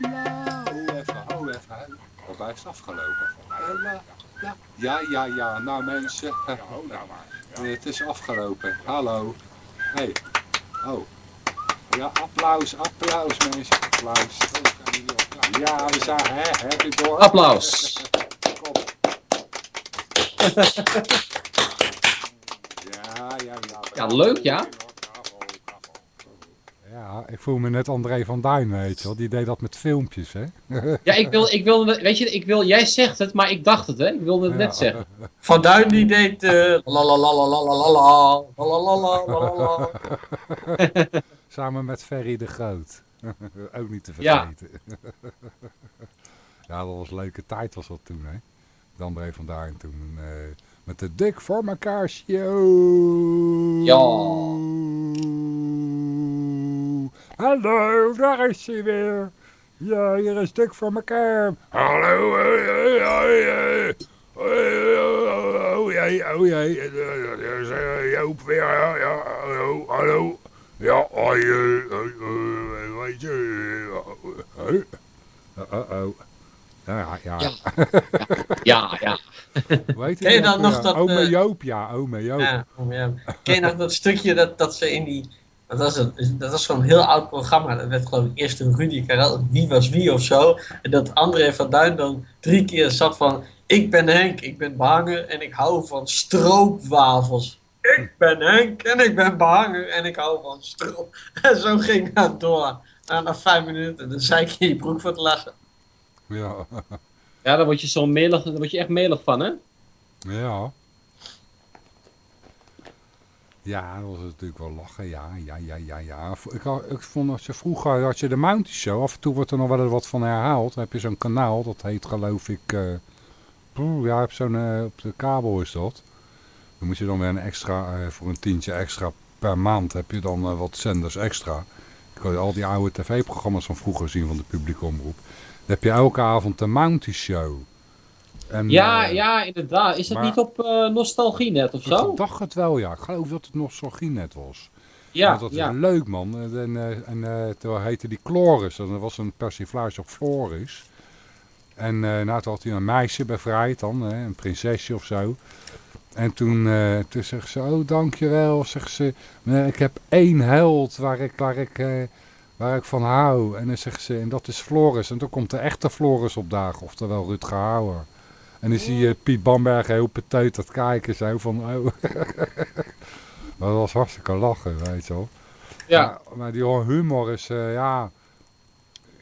Oh, even, oh, even. Want hij is afgelopen. La, la, la. Ja, ja, ja. Nou, mensen. Oh, nou maar. Het is afgelopen. Hallo. Hey. Oh. Ja, applaus, applaus, mensen. Applaus. Ja, we zijn, hè, heb je door? Applaus. Kom. Ja, ja, ja. Ja, leuk, ja. Ja, ik voel me net André van Duin, weet je wel. Die deed dat met filmpjes, hè? Ja, ik wil, ik wil, weet je, ik wil, jij zegt het, maar ik dacht het, hè. Ik wilde het net zeggen. Van Duin die deed eh la la la la la la la la la la la la la la. Samen met Ferry de Groot. Ook niet te Ja. vergeten. Ja, dat was een leuke tijd was dat toen, hè? De André van Duin toen. eh, met de Dik voor elkaar show. Ja. Hallo, daar is hij weer. Ja, hier is Dik voor elkaar. Hallo, Oh jee, oh jee. Eh, eh, Joop weer. Ja, hallo, hallo. Ja, eh, eh, eh, weet je. eh, oh. Ja, ja. Ja. Ja, ja. Weet Ken je dan nog dat, Ome eh, Joop, ja, ome Joop. Ja, ja. Ken je nog dat stukje dat, dat ze in die... Dat was, een, dat was gewoon een heel oud programma. Dat werd geloof ik eerst een Rudy Karel, wie was wie of zo. En dat André van Duin dan drie keer zat van... Ik ben Henk, ik ben behanger en ik hou van stroopwafels. Ik ben Henk en ik ben behanger en ik hou van stroop. En zo ging dat door. En na vijf minuten, dan zei ik in je broek voor te lachen. Ja. Ja, daar word je zo melig, daar word je echt melig van, hè. Ja. Ja, dat was natuurlijk wel lachen. Ja, ja, ja, ja, ja. Ik, had- ik vond dat je vroeger had je de Mountie Show. Af en toe wordt er nog wel wat van herhaald. Dan heb je zo'n kanaal, dat heet geloof ik... eh, poeh, ja, op, zo'n, eh, op de kabel is dat. Dan moet je dan weer een extra, eh, voor een tientje extra per maand heb je dan wat zenders extra. Ik kan al die oude tv-programma's van vroeger zien van de publieke omroep. Dan heb je elke avond de Mountie Show. En, Ja, eh, ja, inderdaad. Is het maar- niet op eh Nostalgie net of zo? ik dacht het wel, ja. Ik geloof dat het nostalgie net was. Ja, Want dat ja. is leuk, man. En, en, eh, en toen heette die Chloris. Dat was een persiflage op Floris. En nou, toen had hij een meisje bevrijd dan, hè, een prinsesje of zo. En toen, toen zegt ze, oh dankjewel, zegt ze. "Nee, ik heb één held waar ik, waar, ik, waar ik van hou. En dan zegt ze, en dat is Floris. En toen komt de echte Floris opdagen, oftewel Rutger Hauer. En dan zie je Piet Bamberg heel peteuterd kijken, zo van, oh. Maar dat was hartstikke lachen, weet je wel. Ja. Maar, maar die humor is, eh, ja...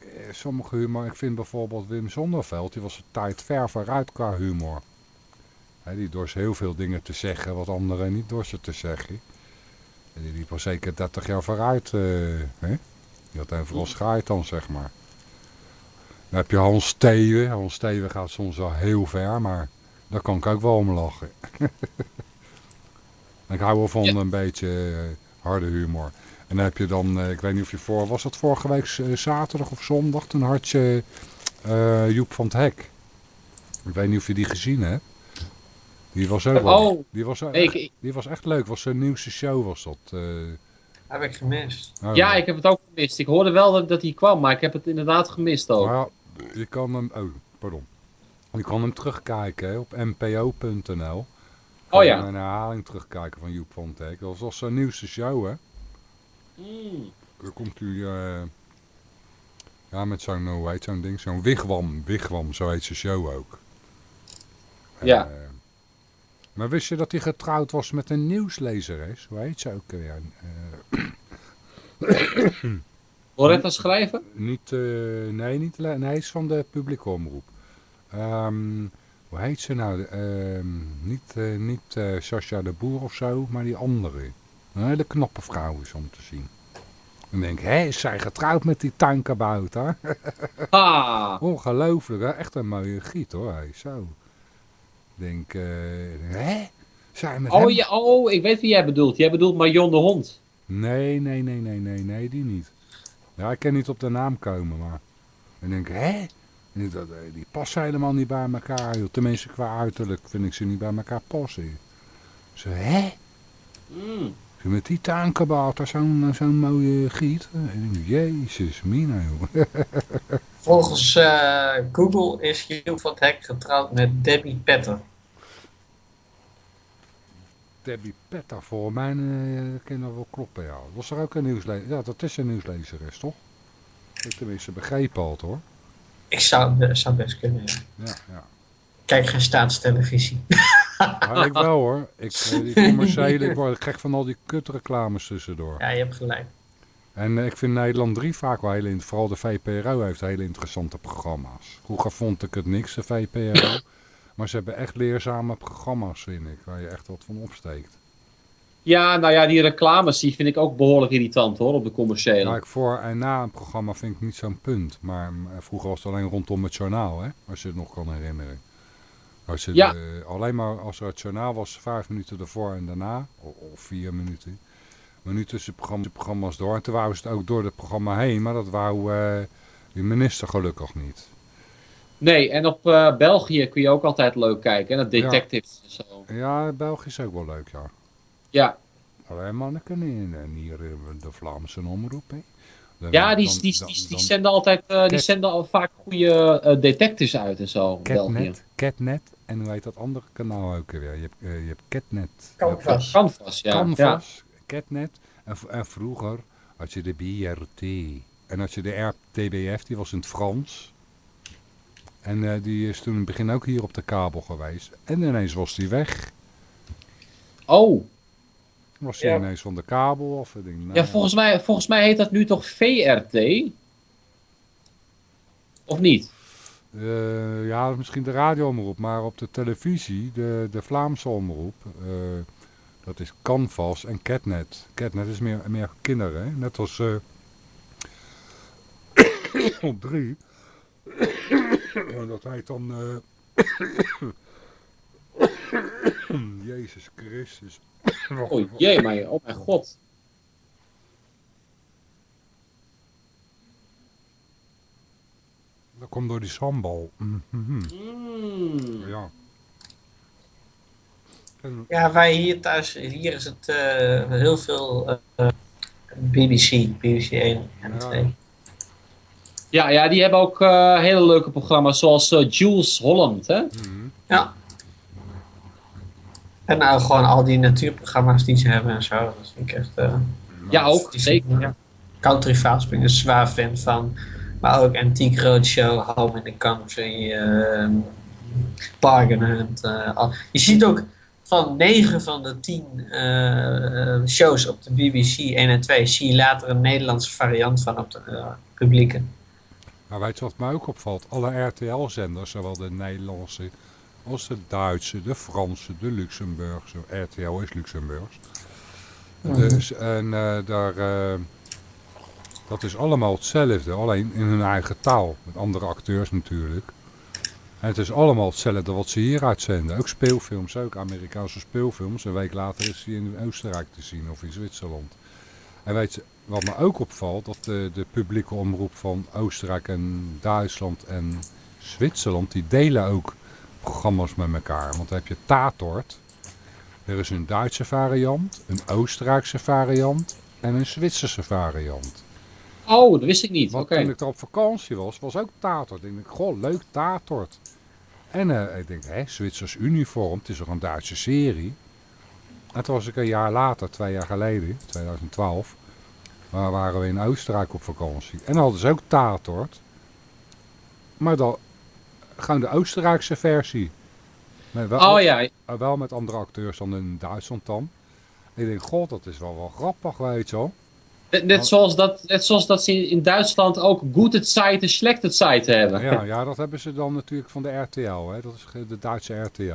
eh, Sommige humor, ik vind bijvoorbeeld Wim Zonderveld, die was een tijd ver vooruit qua humor. Hè, die door heel veel dingen te zeggen wat anderen niet door ze te zeggen. En die liep al zeker 30 jaar vooruit. eh, hè? Die had overal schaaid dan, zeg maar. Dan heb je Hans Steven. Hans Steven gaat soms wel heel ver, maar daar kan ik ook wel om lachen. ik hou wel van Ja. een beetje eh, harde humor. En dan heb je dan, eh, ik weet niet of je voor, was dat vorige week eh, zaterdag of zondag? Toen had je eh, Joep van het Hek. Ik weet niet of je die gezien hebt. Die was ook wel, Oh, die was, die was echt leuk. Was zijn nieuwste show was dat. Heb ik gemist. Oh, ja, ik heb het ook gemist. Ik hoorde wel dat, dat hij kwam, maar ik heb het inderdaad gemist ook. Maar je kan hem, oh, pardon. Je kan hem terugkijken hè, op npo.nl. Oh ja. Een herhaling terugkijken van Joep van het Hek. Dat was zijn nieuwste show, hè. Mm. Dan komt u, eh, ja, met zo'n, hoe heet zo'n ding, zo'n wigwam, wigwam, zo heet zijn show ook. Ja. eh, maar wist je dat hij getrouwd was met een nieuwslezeres? Hoe heet ze ook weer? Eh, Loretta schrijven? niet, eh, nee, niet, nee, is van de publieke omroep. Ehm, hoe heet ze nou? Ehm, niet eh niet eh Sascha de Boer of zo, maar die andere. Een hele knappe vrouw is om te zien. En denk, hé, is zij getrouwd met die tuinkabouter? Ongelooflijk, hè? echt een mooie giet hoor. Zo. Ik denk, eh, hè? Zij met hem? Oh, ja, oh, ik weet wie jij bedoelt. Jij bedoelt Marion de Hond. Nee, nee, nee, nee, nee, nee, die niet. Ja, ik kan niet op de naam komen, maar... En denk, hè? Die, eh, die passen helemaal niet bij elkaar, joh. Tenminste, qua uiterlijk vind ik ze niet bij elkaar passen. Ze, hè? Mm. Met die tuinkabouter, zo'n zo'n mooie giet. Jezus, mina joh. Volgens eh, Google is Hugh van Hek getrouwd met Debbie Petter. Debbie Petter, voor mij uh, kan dat wel kloppen, ja. Was er ook een nieuwslezer? Ja, dat is een nieuwslezeres, toch? Ik tenminste begrepen al, hoor. Ik zou, eh, zou best kunnen, ja. Ja, ja. Kijk geen staatstelevisie. Ja, ik wel hoor. Ik, eh, die commerciële, ik word gek van al die kutreclames tussendoor. Ja, je hebt gelijk. En eh, ik vind Nederland 3 vaak wel heel interessant. Vooral de VPRO heeft hele interessante programma's. Vroeger vond ik het niks, de VPRO. maar ze hebben echt leerzame programma's, vind ik. Waar je echt wat van opsteekt. Ja, nou ja, die reclames die vind ik ook behoorlijk irritant hoor, op de commerciële. Ja, ik voor en na een programma vind ik niet zo'n punt. Maar eh, vroeger was het alleen rondom het journaal, hè? Als je het nog kan herinneren. Als je Ja. de- alleen maar als er het journaal was, vijf minuten ervoor en daarna, of, of vier minuten. Maar nu tussen programma- de programma's door. En toen wouden ze het ook door het programma heen, maar dat wou eh, de minister gelukkig niet. Nee, en op eh, België kun je ook altijd leuk kijken, hè, dat detectives en zo. Ja, België is ook wel leuk, ja. Ja, Alleen mannen kunnen in, en hier eh, de Vlaamse omroep, hè. Dan- ja die, dan- die, dan- die, die dan- zenden altijd eh, die zenden al vaak goede eh, detectives uit en zo. Catnet, Catnet en hoe heet dat andere kanaal ook weer? Je hebt, je hebt Catnet. Canvas. Canvas, ja. ja. Canvas, Catnet. En, vroeger had je de BRT. En had je de RTBF, die was in het Frans. En eh, die is toen in het begin ook hier op de kabel geweest. En ineens was die weg. Oh, Was die Ja. ineens van de kabel of nou, ja, volgens mij, volgens mij heet dat nu toch VRT? Of niet? Eh, ja, misschien de radioomroep, maar op de televisie, de, de Vlaamse omroep, eh, dat is Canvas en Catnet. Catnet is meer, meer kinderen, hè? net als eh, op drie. En dat heet dan... eh, Jezus Christus. Oh jee, maar oh mijn god. Dat komt door die sambal. Mhm. Mm. Ja. En- Ja, wij hier thuis, hier is het eh, heel veel eh, BBC, BBC 1 en Ja. 2. Ja, ja, die hebben ook eh, hele leuke programma's zoals eh, Jules Holland, hè? Mhm. Ja. En nou gewoon al die natuurprogramma's die ze hebben en zo. Dat vind ik echt... eh, Ja, ook, die- zeker. Ja. Country Fast ben ik een zwaar fan van. Maar ook Antique Roadshow, Home in the Country, Bargain Hunt. eh, je ziet ook van 9 van de 10 eh, shows op de BBC 1 en 2 zie je later een Nederlandse variant van op de eh, publieke. Maar weet je wat mij ook opvalt? Alle RTL-zenders, zowel de Nederlandse als de Duitse, de Franse, de Luxemburgse. RTL is Luxemburgs. Dus, en eh, daar, dat is allemaal hetzelfde, alleen in hun eigen taal. Met andere acteurs natuurlijk. En het is allemaal hetzelfde wat ze hier uitzenden. Ook speelfilms, ook Amerikaanse speelfilms. Een week later is die in Oostenrijk te zien of in Zwitserland. En weet je, wat me ook opvalt, dat de, de publieke omroep van Oostenrijk en Duitsland en Zwitserland, die delen ook programma's met elkaar. Want dan heb je Tatort, er is een Duitse variant, een Oostenrijkse variant en een Zwitserse variant. Oh, dat wist ik niet. Want toen ik daar op vakantie was, was ook Tatort. Ik denk, goh, leuk Tatort. En eh, ik denk, hè, Zwitsers uniform, het is toch een Duitse serie. En toen was ik een jaar later, twee jaar geleden, 2012, waar waren we in Oostenrijk op vakantie. En dan hadden ze ook Tatort. Maar dan gewoon de Oostenrijkse versie. Met wel, Oh ja, maar wel met andere acteurs dan in Duitsland dan. Ik denk, god, dat is wel wel grappig, weet je wel. Net, net zoals dat, net zoals dat ze in, Duitsland ook Good Zeit en Slechte Zeit hebben. Ja, ja, dat hebben ze dan natuurlijk van de RTL, hè. dat is de Duitse RTL. ja,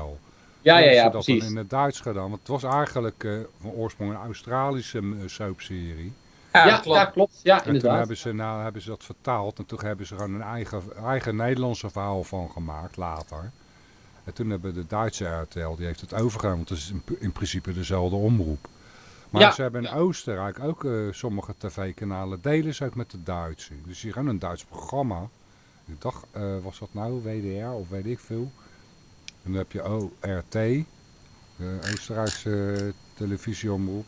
ja, Hebben ja, ze dat dan precies. in het Duits gedaan, want het was eigenlijk eh, van oorsprong een Australische eh, soapserie. Ja, klopt. ja, klopt. Ja, En toen hebben ze, nou, hebben ze dat vertaald en toen hebben ze gewoon een eigen, eigen Nederlandse verhaal van gemaakt later. En toen hebben de Duitse RTL, die heeft het overgenomen, want het is in, in principe dezelfde omroep. Maar Ja. ze hebben in Oostenrijk ook eh, sommige tv-kanalen delen ze ook met de Duitse. Dus je gewoon een Duits programma. Ik dacht, eh, was dat nou WDR of weet ik veel. En dan heb je ORT, de Oostenrijkse televisieomroep.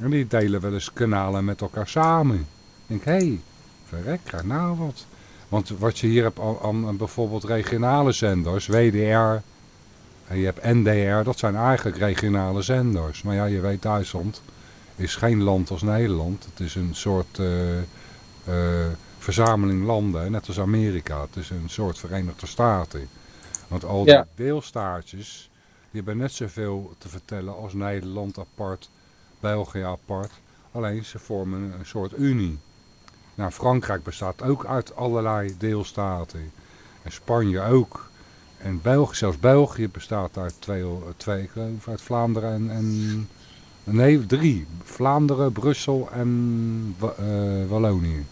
En die delen wel eens kanalen met elkaar samen. Ik denk, hé, hey, verrek, krijg nou wat. Want wat je hier hebt aan, aan bijvoorbeeld regionale zenders, WDR en je hebt NDR, dat zijn eigenlijk regionale zenders. Maar ja, je weet Duitsland is geen land als Nederland. Het is een soort eh, eh, verzameling landen, net als Amerika. Het is een soort Verenigde Staten. Want al die Ja. deelstaatjes, die hebben net zoveel te vertellen als Nederland apart, België apart. Alleen ze vormen een soort unie. Nou, Frankrijk bestaat ook uit allerlei deelstaten. En Spanje ook. En België, zelfs België bestaat uit twee, twee ik geloof, uit Vlaanderen en, en... Nee, drie. Vlaanderen, Brussel en eh, Wallonië.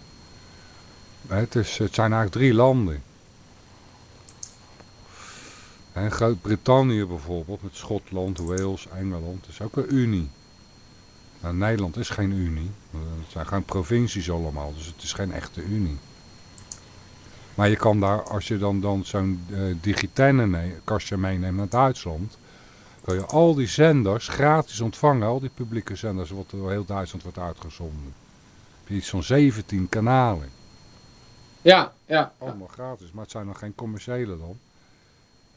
Het, is, het zijn eigenlijk drie landen. En Groot-Brittannië bijvoorbeeld, met Schotland, Wales, Engeland, is ook een unie. Nou, Nederland is geen unie. Het zijn gewoon provincies allemaal, dus het is geen echte unie. Maar je kan daar, als je dan, dan zo'n eh digitenne nee- kastje meeneemt naar Duitsland, kan je al die zenders gratis ontvangen, al die publieke zenders, wat door heel Duitsland wordt uitgezonden. Heb je iets van 17 kanalen. Ja, ja. Allemaal gratis, maar het zijn nog geen commerciële dan.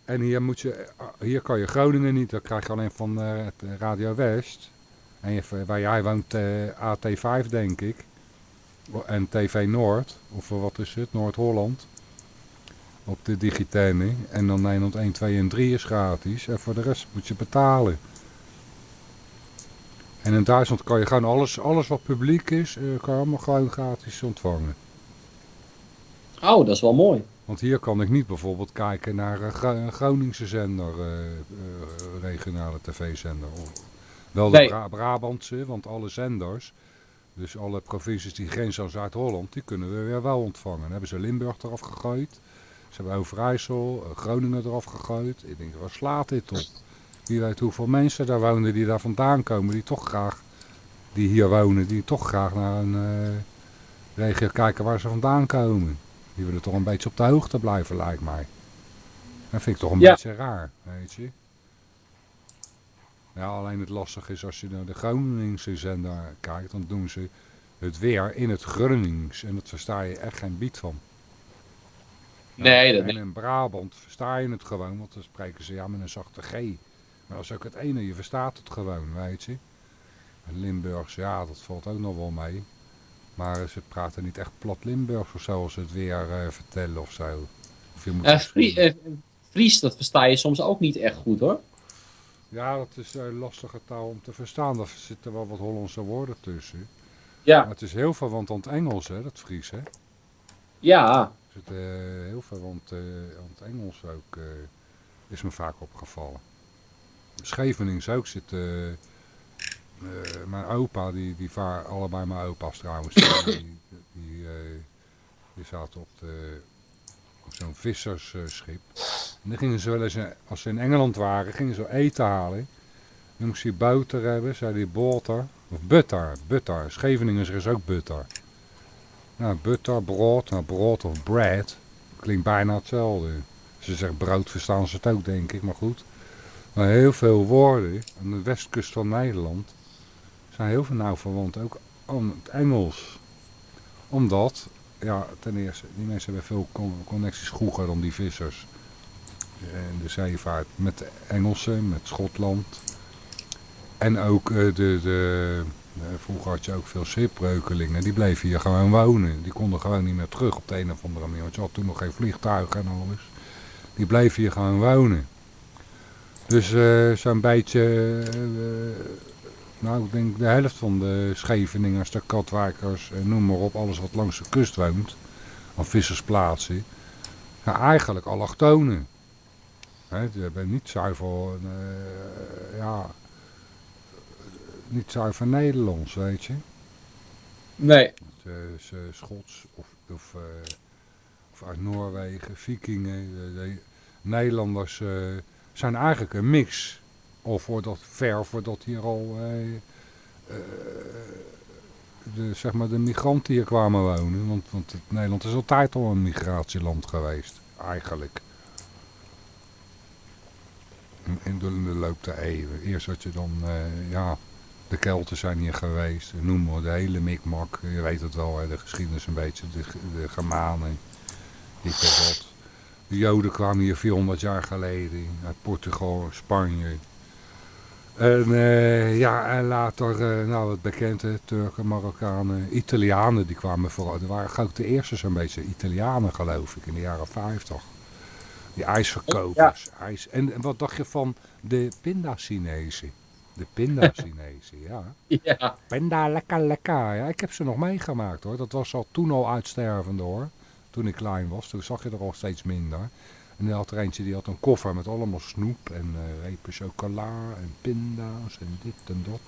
En hier, moet je, eh, hier kan je Groningen niet, dat krijg je alleen van eh, Radio West. En je, waar jij woont, eh, AT5 denk ik. En TV Noord, of eh, wat is het, Noord-Holland. Op de digitale. En dan Nederland 1, 2 en 3 is gratis. En voor de rest moet je betalen. En in Duitsland kan je gewoon alles, alles wat publiek is, eh, kan je allemaal gewoon gratis ontvangen. Oh, dat is wel mooi. Want hier kan ik niet bijvoorbeeld kijken naar een Gro- een Groningse zender, eh, regionale tv-zender. Wel de Nee. Bra- Brabantse, want alle zenders, dus alle provincies die grenzen aan Zuid-Holland, die kunnen we weer wel ontvangen. Dan hebben ze Limburg eraf gegooid, ze hebben Overijssel, eh, Groningen eraf gegooid. Ik denk, waar slaat dit op? Wie weet hoeveel mensen daar wonen die daar vandaan komen, die toch graag, die hier wonen, die toch graag naar een eh, regio kijken waar ze vandaan komen. Die willen toch een beetje op de hoogte blijven, lijkt mij. Dat vind ik toch een Ja. beetje raar, weet je. Ja, alleen het lastig is als je naar de Groningse zender kijkt, dan doen ze het weer in het Gronings. En dat versta je echt geen bied van. Nee, dat En in Brabant versta je het gewoon, want dan spreken ze ja met een zachte G. Maar dat is ook het ene, je verstaat het gewoon, weet je. En Limburgs, ja, dat valt ook nog wel mee. Maar ze praten niet echt plat Limburgs of zo, als ze het weer eh, vertellen of zo. Of je moet het Frie- zien. eh, Fries, dat versta je soms ook niet echt goed hoor. Ja, dat is een lastige taal om te verstaan. Daar zitten wel wat Hollandse woorden tussen. Maar Ja, het is heel verwant aan het Engels, hè, dat Fries, hè. ja. Er zit eh, heel verwant eh aan het Engels ook, eh, is me vaak opgevallen. Schevenings ook zit... mijn opa, die, die vaar, allebei mijn opa's trouwens, die, die, die zaten op, de, zo'n vissersschip. En dan gingen ze wel eens, eh, als ze in Engeland waren, gingen ze eten halen. Dan moest je boter hebben, zei die boter. Of butter, butter. Scheveningers is ook butter. Nou, butter, brood, nou brood of bread. Klinkt bijna hetzelfde. Ze zegt brood verstaan ze het ook, denk ik, maar goed. Maar heel veel woorden aan de westkust van Nederland zijn heel veel nauw verwant ook aan het Engels. Omdat, ja, ten eerste, die mensen hebben veel con- connecties vroeger dan die vissers. En de zeevaart met de Engelsen, met Schotland. En ook eh, de, de, eh, vroeger had je ook veel schipbreukelingen, die bleven hier gewoon wonen. Die konden gewoon niet meer terug op de een of andere manier, want je had toen nog geen vliegtuigen en alles. Die bleven hier gewoon wonen. Dus eh, zo'n beetje, nou ik denk de helft van de Scheveningers, de Katwijkers, noem maar op, alles wat langs de kust woont, aan vissersplaatsen, ja, eigenlijk allochtonen. Hè, die hebben niet zuiver, eh, ja, niet zuiver Nederlands, weet je. Nee. Het is eh, Schots of, of, of uit Noorwegen, Vikingen. De, de Nederlanders zijn eigenlijk een mix. Al voordat, ver voordat hier al eh, eh, de, zeg maar de migranten hier kwamen wonen. Want, want Nederland is altijd al een migratieland geweest, eigenlijk. In, de, in de loop der eeuwen. Eerst had je dan, eh, ja, De Kelten zijn hier geweest. Noem maar de hele mikmak. Je weet het wel, de geschiedenis een beetje. De, de Germanen. Heb wat. De Joden kwamen hier 400 jaar geleden. Uit Portugal, Spanje. En eh, ja, en later, eh, nou wat bekend, hè, Turken, Marokkanen, Italianen, die kwamen vooral. Er waren ook de eerste zo'n beetje Italianen, geloof ik, in de jaren 50. Die ijsverkopers. IJs. En, en wat dacht je van de pinda-Chinezen? De pinda-Chinezen, ja. Ja. Pinda, lekker, lekker. Ja, ik heb ze nog meegemaakt hoor. Dat was al toen al uitstervende hoor. Toen ik klein was. Toen zag je er al steeds minder. En er had er eentje die had een koffer met allemaal snoep en eh repen chocola en pinda's en dit en dat.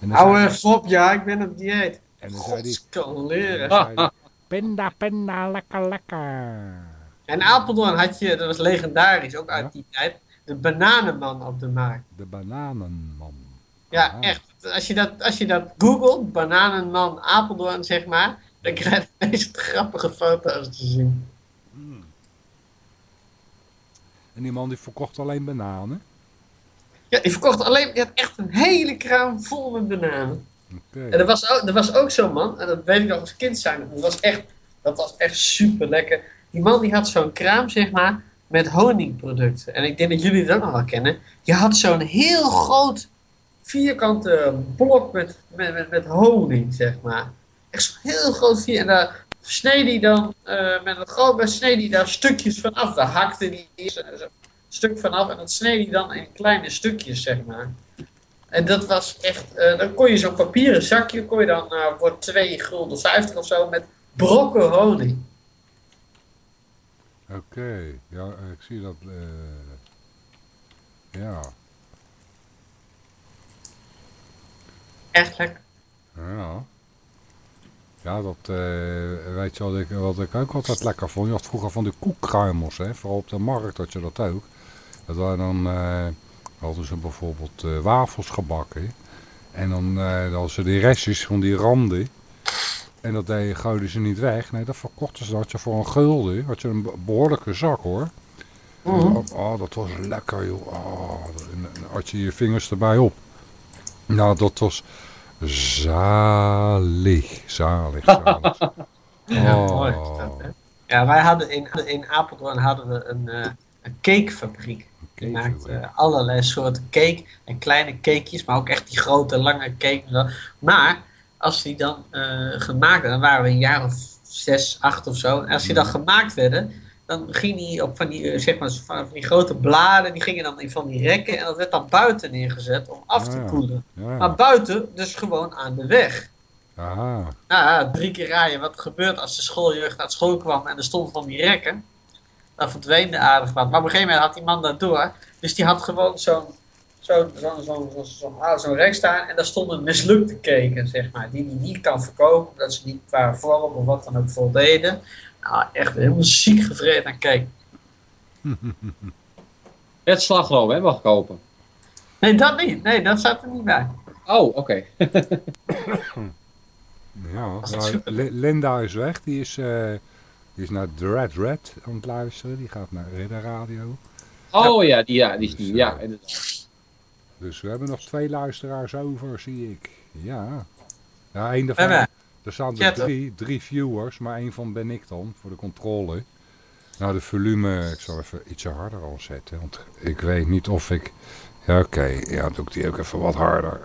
En Oude hij- fop, ja, ik ben op dieet. en dan zei hij, Godskaleren. en dan zei hij, pinda, pinda, lekker, lekker. En Apeldoorn had je, dat was legendarisch, ook uit Ja. die tijd, de bananenman op de markt. De bananenman. Ja, Ah. echt. Als je, dat, als je dat googelt, bananenman Apeldoorn, zeg maar, dan krijg je de meest grappige foto's te zien. En die man die verkocht alleen bananen. Ja, die verkocht alleen, die had echt een hele kraam vol met bananen. Oké. En er was ook, er was ook zo'n man, en dat weet ik nog als kind zijn, dat was echt, dat was echt super lekker. Die man die had zo'n kraam, zeg maar, met honingproducten. En ik denk dat jullie het ook nog wel kennen. Je had zo'n heel groot vierkante blok met, met, met, met honing, zeg maar. Echt zo'n heel groot vier. En daar sneed hij dan, eh, met een groot mes sneed hij daar stukjes van af. Daar hakte hij eerst een stuk vanaf en dat sneed hij dan in kleine stukjes, zeg maar. En dat was echt, eh, dan kon je zo'n papieren zakje, kon je dan eh, voor 2 gulden 50 of zo met brokken honing. Oké, ja, eh, ik zie dat. eh, ja, Echt lekker. ja. Ja, dat eh, weet je wat ik, wat ik ook altijd lekker vond. Je had vroeger van de koekkruimels, hè. Vooral op de markt had je dat ook. Dat waren dan, eh, hadden ze bijvoorbeeld eh, wafels gebakken. En dan hadden ze die restjes van die randen. En dat deed, gooiden ze niet weg. Nee, dat verkochten ze. Dat had je voor een gulden. Had je een be- behoorlijke zak hoor. Mhm. Oh, oh, dat was lekker joh. Oh, en had je je vingers erbij op. Nou, dat was zalig. Zalig, zalig. Ja, Oh. mooi is dat, hè? Ja, wij hadden in, in Apeldoorn hadden we een, eh, een cakefabriek. Die maakt Cakefabriek. eh, allerlei soorten cake en kleine cakejes, maar ook echt die grote lange cake. Maar als die dan eh, gemaakt werden, dan waren we een jaar of zes, acht of zo. En als die dan Mhm. gemaakt werden, dan ging die op van die, eh, zeg maar, van die grote bladen, die gingen dan in van die rekken en dat werd dan buiten neergezet om af te Ah, koelen. Ja. Maar buiten, dus gewoon aan de weg. Aha. Nou ja, drie keer rijden. Wat gebeurt als de schooljeugd uit school kwam en er stond van die rekken? Dan verdween de aardig wat. Maar op een gegeven moment had die man dat door. Dus die had gewoon zo'n zo'n zo'n zo'n zo'n zo'n ah, zo'n rek staan. En daar stond een mislukte keken, zeg maar. Die hij niet kan verkopen. Omdat ze niet qua vorm of wat dan ook voldeden. Nou, echt helemaal ziek gevreden aan cake. Het slagroom, hè, mag kopen. Nee, dat niet. Nee, dat zat er niet bij. Oh, oké. Ja, nou, Linda is weg. Die is, eh, die is naar Dread Red aan het luisteren. Die gaat naar Ridder Radio. Oh ja, die, ja, die is Dus, die. eh, Ja, inderdaad. Dus we hebben nog twee luisteraars over, zie ik. Ja. Ja, één daarvan. Er staan er drie, drie viewers, maar één van ben ik dan, voor de controle. Nou, de volume, ik zal even ietsje harder al zetten, want ik weet niet of ik... Ja, oké, ja, doe ik die ook even wat harder.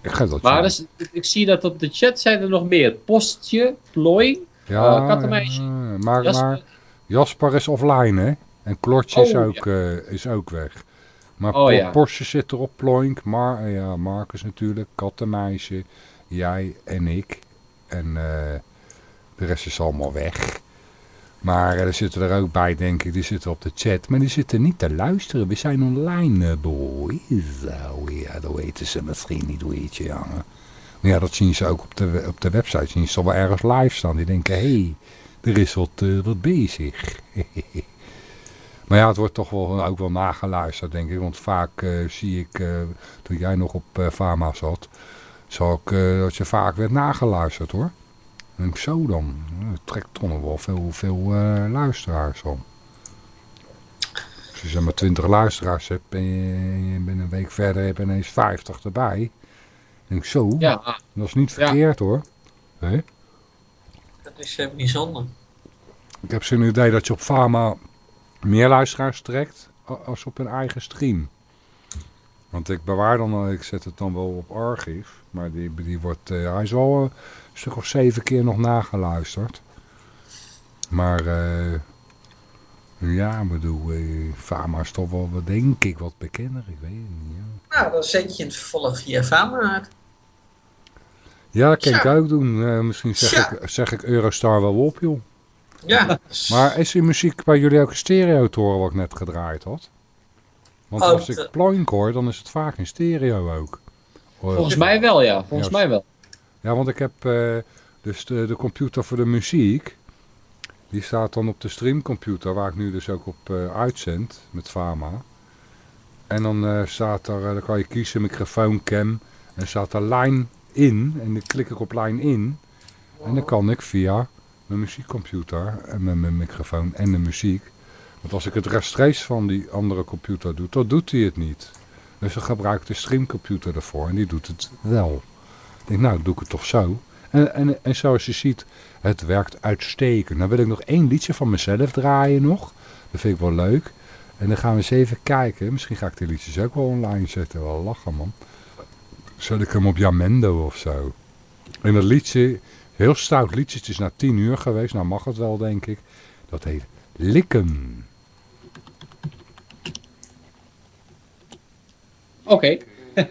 Ik ga dat Maar dus, ik zie dat op de chat zijn er nog meer. Postje, plooi, ja, eh, kattenmeisje, ja, maar, Jasper. maar Jasper is offline, hè? En Klotje is, Oh, ook, eh, is ook weg. Maar Oh, ja. Porsche zit erop, Ploink, maar, eh, ja, Marcus natuurlijk, Kattenmeisje, jij en ik. En eh, de rest is allemaal weg. Maar eh, er zitten er ook bij, denk ik, die zitten op de chat. Maar die zitten niet te luisteren. We zijn online, eh, boys. Oh ja, dat weten ze misschien niet, weet je, jongen. Maar ja, dat zien ze ook op de, op de website. Zien ze wel ergens live staan. Die denken, hé, hey, er is wat, wat bezig. maar ja, het wordt toch wel, ook wel nageluisterd, denk ik. Want vaak zie ik, toen jij nog op Fama zat, zag ik eh, dat je vaak werd nageluisterd, hoor. En zo dan. Trekt toch nog wel veel, veel eh, luisteraars om. Als je zeg maar 20 luisteraars hebt en je, je bent een week verder heb je ineens 50 erbij. denk ik, zo, Ja, dat is niet Ja. verkeerd hoor. Dat is eh, bijzonder. Ik heb zo'n idee dat je op Fama meer luisteraars trekt als op een eigen stream. Want ik bewaar dan, al- ik zet het dan wel op archief, maar die, die wordt, eh, hij is wel een stuk of zeven keer nog nageluisterd. Maar eh, ja, ik bedoel, eh, Fama is toch wel, wat denk ik, wat bekender, ik weet het niet. Ja, Nou, dan zet je in het vervolg via Fama uit. ja dat kan ik ook doen. Eh, misschien zeg, Ja. ik, zeg ik Eurostar wel op, joh. Ja. Maar is die muziek bij jullie ook een stereo te horen wat ik net gedraaid had? Want Oh, als dat- ik plank hoor, dan is het vaak in stereo ook. Hoor- volgens mij wel, ja. Volgens Ja. mij wel. Ja, want ik heb eh, dus de, de computer voor de muziek. Die staat dan op de streamcomputer, waar ik nu dus ook op eh, uitzend met Fama. En dan eh, staat er, dan kan je kiezen microfoon, cam. En staat er line in. En dan klik ik op line in. En dan kan ik via mijn muziekcomputer en met mijn microfoon en de muziek. Want als ik het rechtstreeks van die andere computer doe, dan doet hij het niet. Dus dan gebruik ik de streamcomputer ervoor en die doet het wel. Ik denk, nou, doe ik het toch zo. En, en, en zoals je ziet, het werkt uitstekend. Dan wil ik nog één liedje van mezelf draaien nog. Dat vind ik wel leuk. En dan gaan we eens even kijken. Misschien ga ik die liedjes ook wel online zetten. Wel lachen, man. Zet ik hem op Jamendo of zo. En dat liedje, heel stout liedje. Het is na tien uur geweest. Nou mag het wel, denk ik. Dat heet Likken. Oké.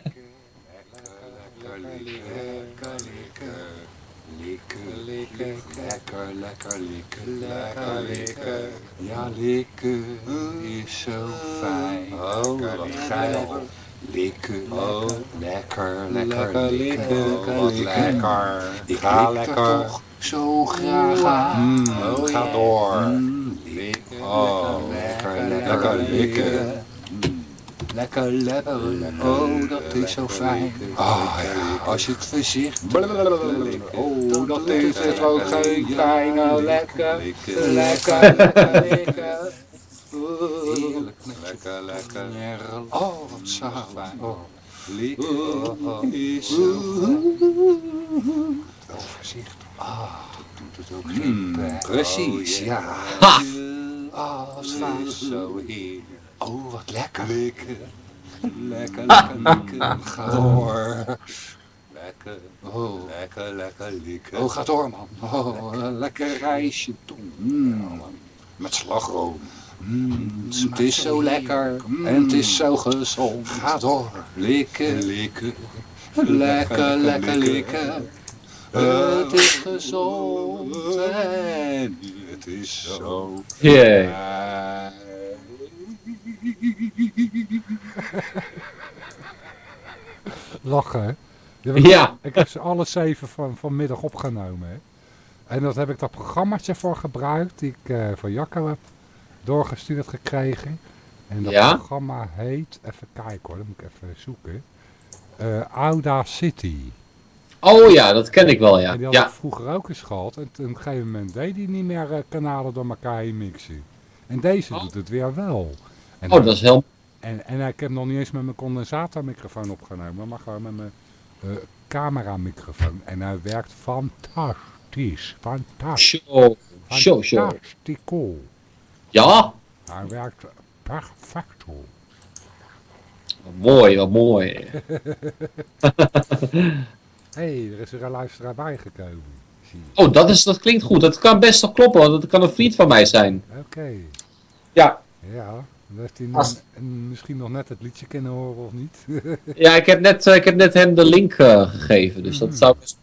Lekker, lekker, likken, lekker, likken. Ja, likken is zo fijn. Oh, wat geil. Likken, oh, lekker, lekker, likken. Oh, wat lekker. Ik ga lekker. toch zo graag aan. ga door. Likken, oh, lekker, lekker, likken. Lekker, lekker, oh, dat is zo fijn. Ah ja, als je het voorzichtig Oh, dat is het ook geen fijn, nou lekker, lekker, lekker, lekker. Heerlijk, lekker, lekker. Oh, wat zalig. Oh, lekker is zo fijn. Wel voorzichtig. Ah, dat doet het ook geen pijn. Precies, ja. Ah, wat fijn. Zo heerlijk. Oh, wat lekker. Lekker. Lekker, lekker, lekker. Ga door. Lekker. Oh. Lekker, lekker, lekker. Oh, ga door, man. Oh, een lekker reisje, Tom. Mm. Met slagroom. Mm, het is zo lekker en het is zo gezond. Ga door. Lekker, lekker. Lekker, lekker, lekker. Het is gezond en het is zo Jee. Lachen, hè? Ja, Ja. Ik heb ze alle zeven van, vanmiddag opgenomen, hè? En dat heb ik dat programmaatje voor gebruikt, die ik eh, van Jacco heb doorgestuurd gekregen. En dat Ja? programma heet, even kijken hoor, dat moet ik even zoeken. Eh Audacity. Oh ja, dat ken ik wel, ja. En die had Ja. ik vroeger ook eens gehad. En op een gegeven moment deed hij niet meer eh, kanalen door elkaar heen mixen. En deze Oh. doet het weer wel. En, Oh, dat is heel... en, en ik heb nog niet eens met mijn condensatormicrofoon opgenomen, maar gewoon met mijn eh cameramicrofoon. En hij werkt fantastisch. Fantastisch. Show. Show, show. Fantastico. Ja? Hij werkt perfecto. Wat mooi, wat mooi. Hé, hey, er is weer een luisteraar bijgekomen. Oh, dat, is, dat klinkt goed. Dat kan best wel kloppen, want dat kan een vriend van mij zijn. Oké. Ja. Ja, dan heeft hij Als- misschien nog net het liedje kunnen horen of niet. Ja, ik heb net, eh, ik heb net hem de link eh, gegeven, dus dat zou best...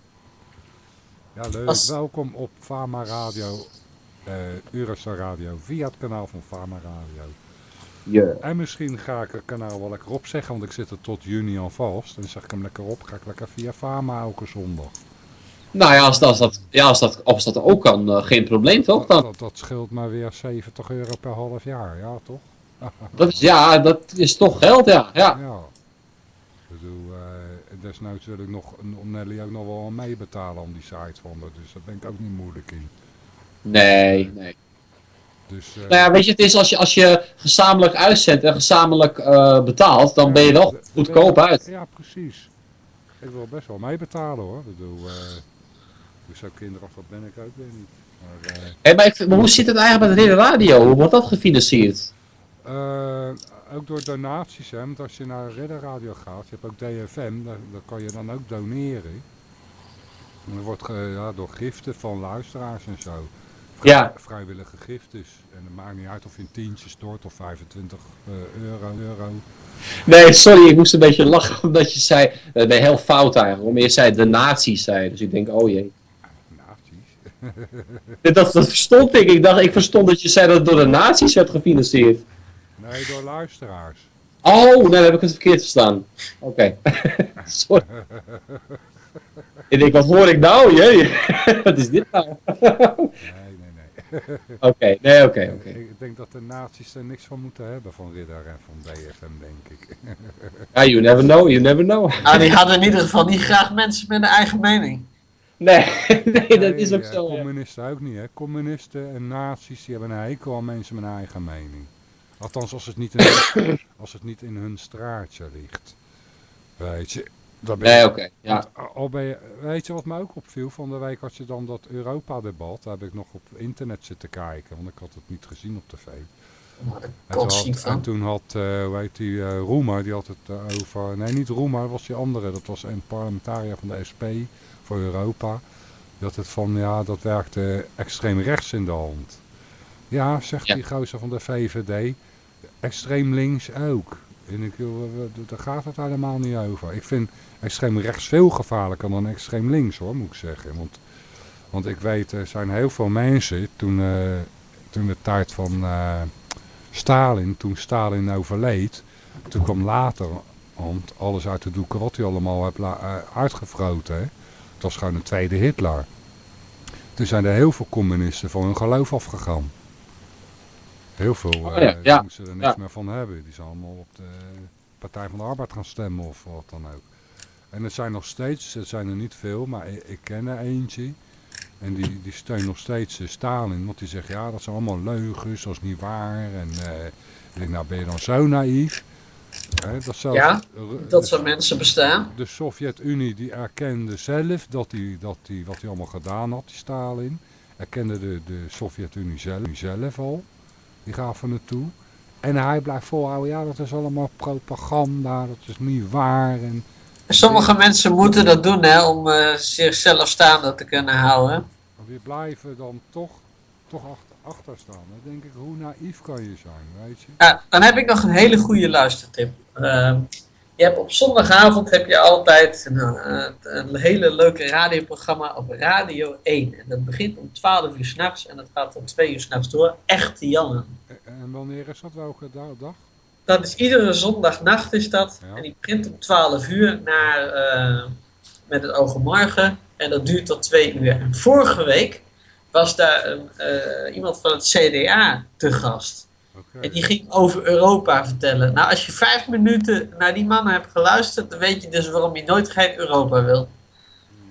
Ja, leuk. Als- Welkom op Fama Radio, Eurostar Radio, via het kanaal van Fama Radio. En misschien ga ik het kanaal wel lekker opzeggen, want ik zit er tot juni al vast. En dan zeg ik hem lekker op, ga ik lekker via Fama elke zondag. Nou ja, als dat, als dat, ja, als dat, als dat ook kan, geen probleem toch dan? Dat, dat scheelt maar weer 70 euro per half jaar, ja toch? Dat is, ja, dat is toch geld, ja. ja. Ja. Ik bedoel, eh desnoods wil ik nog Nelly ook nog wel meebetalen om die site van haar, dus daar ben ik ook niet moeilijk in. Nee, nee. Dus, eh, Nou ja, weet je, het is als je, als je gezamenlijk uitzendt en gezamenlijk eh, betaalt, dan ben je wel goedkoop uit. Ja, precies. Ik wil best wel meebetalen hoor. Ik bedoel, eh dus zo kinderachtig ben ik ook weer niet. Maar, maar, ik- maar hoe zit het eigenlijk met de Radio? Hoe wordt dat gefinancierd? Eh, ook door donaties, hè. Want als je naar Ridder Radio gaat, je hebt ook DFM, daar, daar kan je dan ook doneren. En dat wordt ge- ja, door giften van luisteraars en zo. Vrij- Ja. Vrijwillige giftes. En het maakt niet uit of je een tientje stort of 25 eh, euro. euro. Nee, sorry, ik moest een beetje lachen omdat je zei, dat ben je heel fout eigenlijk, omdat je zei de nazi's zei. Dus ik denk, oh jee. Nazi's. Dat, dat verstond ik. Ik dacht, ik verstond dat je zei dat het door de nazi's werd gefinancierd. Nee, door luisteraars. Oh, nee, dan heb ik het verkeerd verstaan. Oké. Sorry. ik denk, wat hoor ik nou? Jee. wat is dit nou? Nee, nee, nee. Oké, nee, oké, oké. Ik denk dat de nazi's er niks van moeten hebben van Ridder en van DFM, denk ik. Ja, you never know, you never know. Ah, die hadden in ieder geval niet graag mensen met een eigen mening. Nee, nee, dat Nee, is ook eh, zo. ja. Communisten ook niet, hè. Communisten en nazi's, die hebben een hekel aan mensen met een eigen mening. Althans, als het niet in, als het niet in hun straatje ligt. Weet je. Dat ben Nee, oké. Ja. Al ben je, weet je wat me ook opviel? Van de week had je dan dat Europa-debat. Daar heb ik nog op internet zitten kijken, want ik had het niet gezien op tv. De En toen had, en van. toen had, eh hoe heet die, eh, Roemer, die had het eh, over, nee niet Roemer, dat was die andere, dat was een parlementariër van de SP voor Europa. Die had het van, ja, dat werkte extreem rechts in de hand. Ja, zegt Ja. die gozer van de VVD, extreem links ook. En ik, we- daar gaat het helemaal niet over. Ik vind extreem rechts veel gevaarlijker dan extreem links hoor, moet ik zeggen. Want, want ik weet, er zijn heel veel mensen, toen, eh, toen de tijd van... eh, Stalin, toen Stalin overleed, toen kwam later want alles uit de doeken wat hij allemaal heeft eh, uitgevroten. Hè? Het was gewoon een tweede Hitler. Toen zijn er heel veel communisten van hun geloof afgegaan. Heel veel Oh eh ja, ja, moesten er niks ja. meer van hebben. Die zijn allemaal op de Partij van de Arbeid gaan stemmen of wat dan ook. En er zijn nog steeds, er zijn er niet veel, maar ik, ik ken er eentje. En die, die steunt nog steeds eh, Stalin. Want die zegt, ja, dat zijn allemaal leugens, dat is niet waar. En eh, ik denk, nou ben je dan zo naïef? Hè, dat zelfs, Ja, Dat soort mensen bestaan. de Sovjet-Unie die erkende zelf dat hij dat die, wat hij allemaal gedaan had, die Stalin. Erkende de, de Sovjet-Unie zelf, zelf al. Die gaven het toe. En hij blijft volhouden, ja dat is allemaal propaganda, dat is niet waar. En, Sommige mensen moeten dat doen hè, om eh, zichzelf staande te kunnen houden. maar die blijven dan toch, toch achter, achter staan. Dan denk ik, hoe naïef kan je zijn, weet je? Ja, dan heb ik nog een hele goede luistertip. Ehm, je hebt op zondagavond heb je altijd een, eh, een hele leuke radioprogramma op Radio 1. En dat begint om 12 uur s'nachts en dat gaat tot 2 uur s'nachts door. Echte Janne. En, en wanneer is dat, welke da- dag? Dat is iedere zondagnacht is dat. Ja. En die begint om 12 uur naar, eh, met het oog op morgen. En dat duurt tot 2 uur. En vorige week was daar een, eh, iemand van het CDA te gast. En die ging over Europa vertellen. Nou, als je vijf minuten naar die mannen hebt geluisterd, dan weet je dus waarom je nooit geen Europa wil.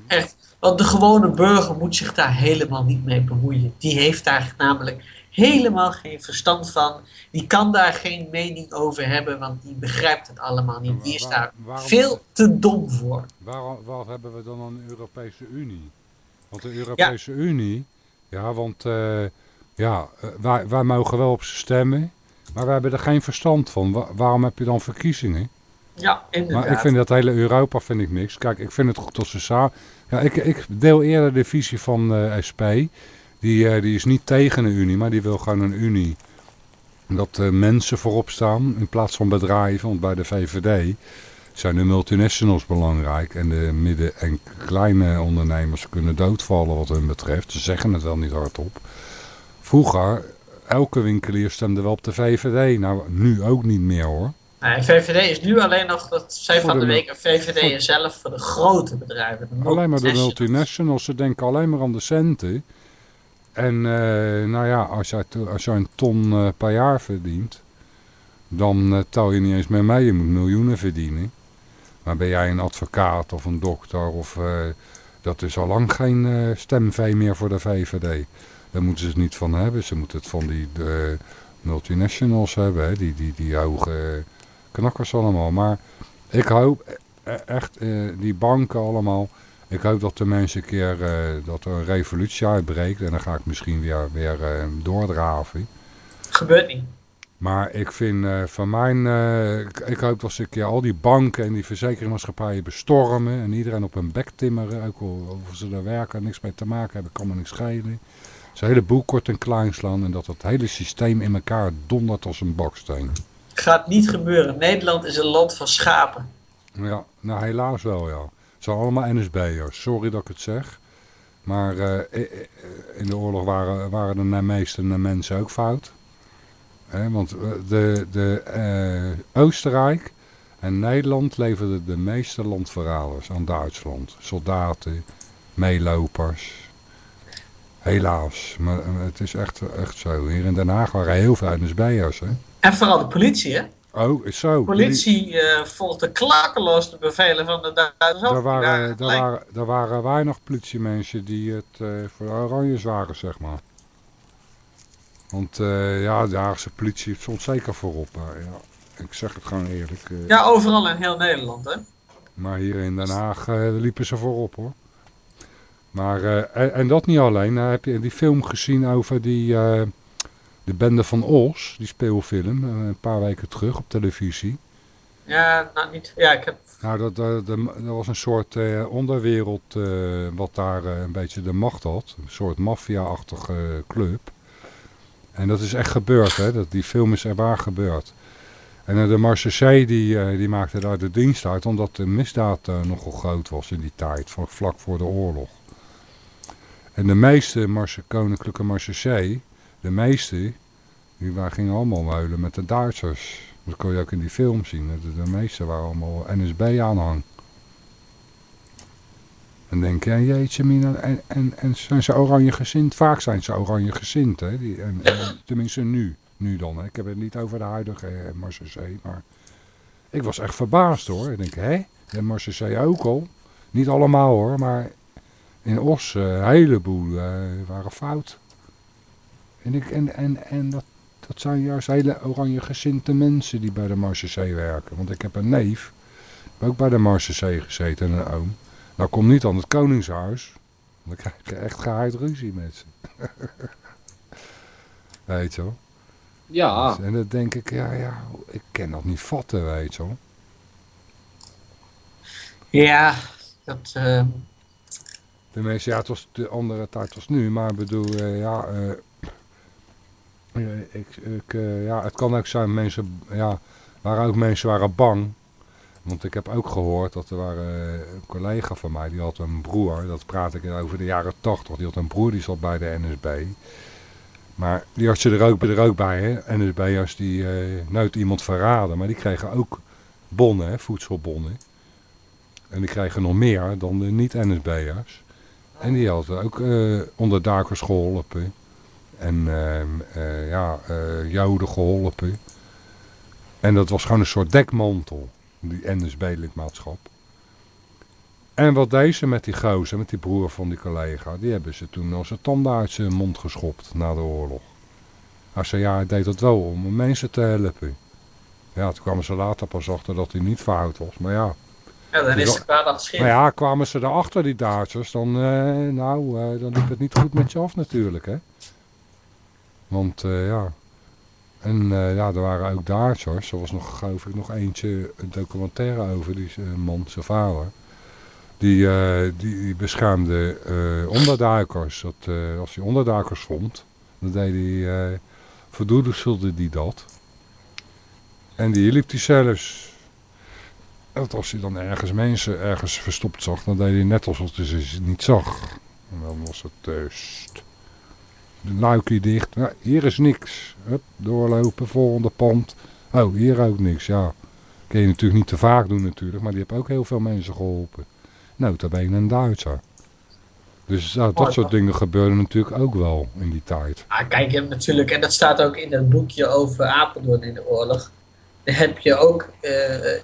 Echt. Want de gewone burger moet zich daar helemaal niet mee bemoeien. Die heeft daar namelijk helemaal geen verstand van. Die kan daar geen mening over hebben, want die begrijpt het allemaal niet. Die is daar waarom- veel te dom voor. Waarom, wat hebben we dan de Europese Unie? Want de Europese Unie, ja, want eh, ja, eh, wij, wij mogen wel op ze stemmen, maar wij hebben er geen verstand van. Wa- waarom heb je dan verkiezingen? Ja, inderdaad. Maar ik vind dat hele Europa vind ik niks. Kijk, ik vind het goed dat ze samen... Ja, ik, ik deel eerder de visie van de SP. Die, eh, die is niet tegen een unie, maar die wil gewoon een unie. Dat eh, mensen voorop staan in plaats van bedrijven. Want bij de VVD zijn de multinationals belangrijk. En de midden- en kleine ondernemers kunnen doodvallen wat hun betreft. Ze zeggen het wel niet hardop. Vroeger, elke winkelier stemde wel op de VVD. Nou, nu ook niet meer hoor. Nee, VVD is nu alleen nog, dat Voor van de de- week, een VVD is zelf voor de grote bedrijven. de Alleen maar de multinationals, ze denken alleen maar aan de centen. En eh, nou ja, als jij, als jij een ton eh, per jaar verdient, dan eh, tel je niet eens meer mee. Je moet miljoenen verdienen. Maar ben jij een advocaat of een dokter, of, dat is al lang geen stemvee meer voor de VVD. Daar moeten ze het niet van hebben. Ze moeten het van die multinationals hebben, hè. Die, die, die hoge knakkers allemaal. Maar ik hoop, e- echt, die banken allemaal. Ik hoop dat de mensen een keer, eh, dat er een revolutie uitbreekt. En dan ga ik misschien weer, weer eh, doordraven. Gebeurt niet. Maar ik vind eh, van mijn, ik, ik hoop dat ze een keer al die banken en die verzekeringsmaatschappijen bestormen. En iedereen op hun bek timmeren. Ook al of ze daar werken niks mee te maken hebben, kan me niks schelen. Zijn hele boel kort en klein slaan. En dat het hele systeem in elkaar dondert als een baksteen. Gaat niet gebeuren. Nederland is een land van schapen. Ja, nou helaas wel ja. Zijn allemaal NSB'ers. Sorry dat ik het zeg. Maar eh, in de oorlog waren, waren de meeste mensen ook fout. Hè, want eh, de, de, eh, Oostenrijk en Nederland leverden de meeste landverraders aan Duitsland. Soldaten, meelopers. Helaas. Maar het is echt, echt zo. Hier in Den Haag waren heel veel NSB'ers. En vooral de politie, hè? Oh, zo. De politie eh volgde klakeloos de bevelen van de Duitsers. Daar waren, daar, waren, daar waren weinig politiemensen die het eh, voor de Oranjes waren, zeg maar. Want eh, ja, de Haagse politie stond zeker voorop. ja, ik zeg het gewoon eerlijk. Ja, overal in heel Nederland, hè? Maar hier in Den Haag liepen ze voorop hoor. Maar, en, en dat niet alleen. Nou, heb je die film gezien over die, de bende van Os, die speelfilm, eh, een paar weken terug op televisie. Ja, nou niet. Ja, ik heb. Nou, dat, dat, dat, dat was een soort eh, onderwereld eh, wat daar eh, een beetje de macht had. Een soort maffia-achtige club. En dat is echt gebeurd, hè. Dat, die film is er waar gebeurd. En eh, de Marseillais die, eh, die maakte daar de dienst uit, omdat de misdaad eh, nogal groot was in die tijd, vlak voor de oorlog. En de meeste Marse, koninklijke Marseillais, de meeste, die gingen allemaal muilen met de Duitsers. Dat kon je ook in die film zien. De, de meeste waren allemaal NSB-aanhang. En denk je, jeetje mina, en, en, en zijn ze oranje gezind? Vaak zijn ze oranje gezind, hè. Die, en, en, tenminste nu, nu dan. Hè. Ik heb het niet over de huidige Marseillais, maar ik was echt verbaasd hoor. Ik denk, hè, de Marseillais ook al. Niet allemaal hoor, maar in Os, eh, een heleboel eh, waren fout. En, ik, en, en, en dat, dat zijn juist hele oranje gezinte mensen die bij de Marseillais werken. Want ik heb een neef, ook bij de Marseillais gezeten en een oom. Nou, kom niet aan het Koningshuis. Dan krijg je echt geheid ruzie met ze. weet je wel. Ja, En dan denk ik, ja, ja, ik kan dat niet vatten, weet je wel. Ja, dat. eh, Tenminste, ja, het was de andere tijd als nu, maar ik bedoel, eh, ja, eh, ik, ik, eh, ja, het kan ook zijn, mensen, ja, waren ook mensen waren bang. Want ik heb ook gehoord dat er waren, eh, een collega van mij, die had een broer, dat praat ik over de jaren tachtig, die had een broer die zat bij de NSB. Maar die had ze er ook, er ook bij, hè, NSB'ers die eh, nooit iemand verraden, maar die kregen ook bonnen, hè, voedselbonnen. En die kregen nog meer dan de niet-NSB'ers. En die hadden ook eh onderduikers geholpen. En ehm, eh, ja, eh, joden geholpen. En dat was gewoon een soort dekmantel, die NSB-lidmaatschap. En wat deed ze met die gozer, met die broer van die collega? Die hebben ze toen als een zijn mond geschopt na de oorlog. Hij zei, ja, hij deed het wel om mensen te helpen. Ja, toen kwamen ze later pas achter dat hij niet fout was. Maar ja, ja, dan is het kwaad geschil. maar ja, kwamen ze erachter, die Duitsers, dan, eh, nou, eh, dan liep het niet goed met je af natuurlijk, hè. Want, eh, ja, en eh, ja, er waren ook Duitsers. Er was nog, geloof ik, nog eentje, een documentaire over, die eh, man, zijn vader. Die, die, die beschermde onderduikers. Dat, als hij onderduikers vond, dan deed hij, verdoezelde die dat. En die liep hij zelfs dat als hij dan ergens mensen ergens verstopt zag, dan deed hij net alsof hij ze niet zag. En dan was het uh. De luikje dicht. Ja, hier is niks. Hup, doorlopen, volgende pand. Oh, hier ook niks. Ja, kun je natuurlijk niet te vaak doen natuurlijk, maar die heeft ook heel veel mensen geholpen. Notabene een Duitser. Dus dat soort dingen gebeurden natuurlijk ook wel in die tijd. Ah, kijk, je hebt natuurlijk, en dat staat ook in dat boekje over Apeldoorn in de oorlog. Dan heb je ook eh,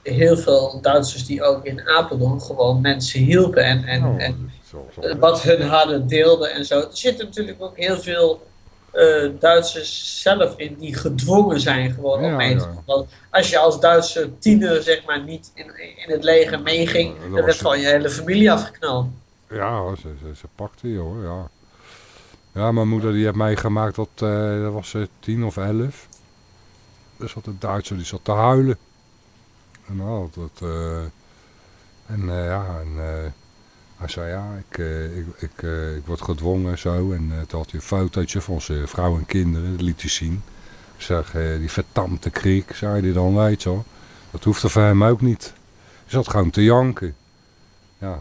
heel veel Duitsers die ook in Apeldoorn gewoon mensen hielpen en, en, Oh, en zo- zo- eh, wat hun hadden deelden en zo. Er zitten natuurlijk ook heel veel eh, Duitsers zelf in die gedwongen zijn gewoon Ja, om mee te ja. doen. Want als je als Duitse tiener zeg maar niet in, in het leger meeging, Ja, dan werd gewoon je hele familie afgeknald. Ja, ze, ze, ze pakte je hoor, ja. Ja, mijn moeder die heeft meegemaakt dat, eh dat was ze tien of elf. Er zat een Duitser die zat te huilen. En nou, dat, en ja, en hij zei ja, ik, eh, ik, ik, eh, ik word gedwongen en zo. En eh toen had hij een fotootje van zijn vrouw en kinderen, dat liet hij zien. Ik zeg, eh, die verdampte kriek, zei hij dan, weet je wel. Dat hoefde voor hem ook niet. Hij zat gewoon te janken. Ja.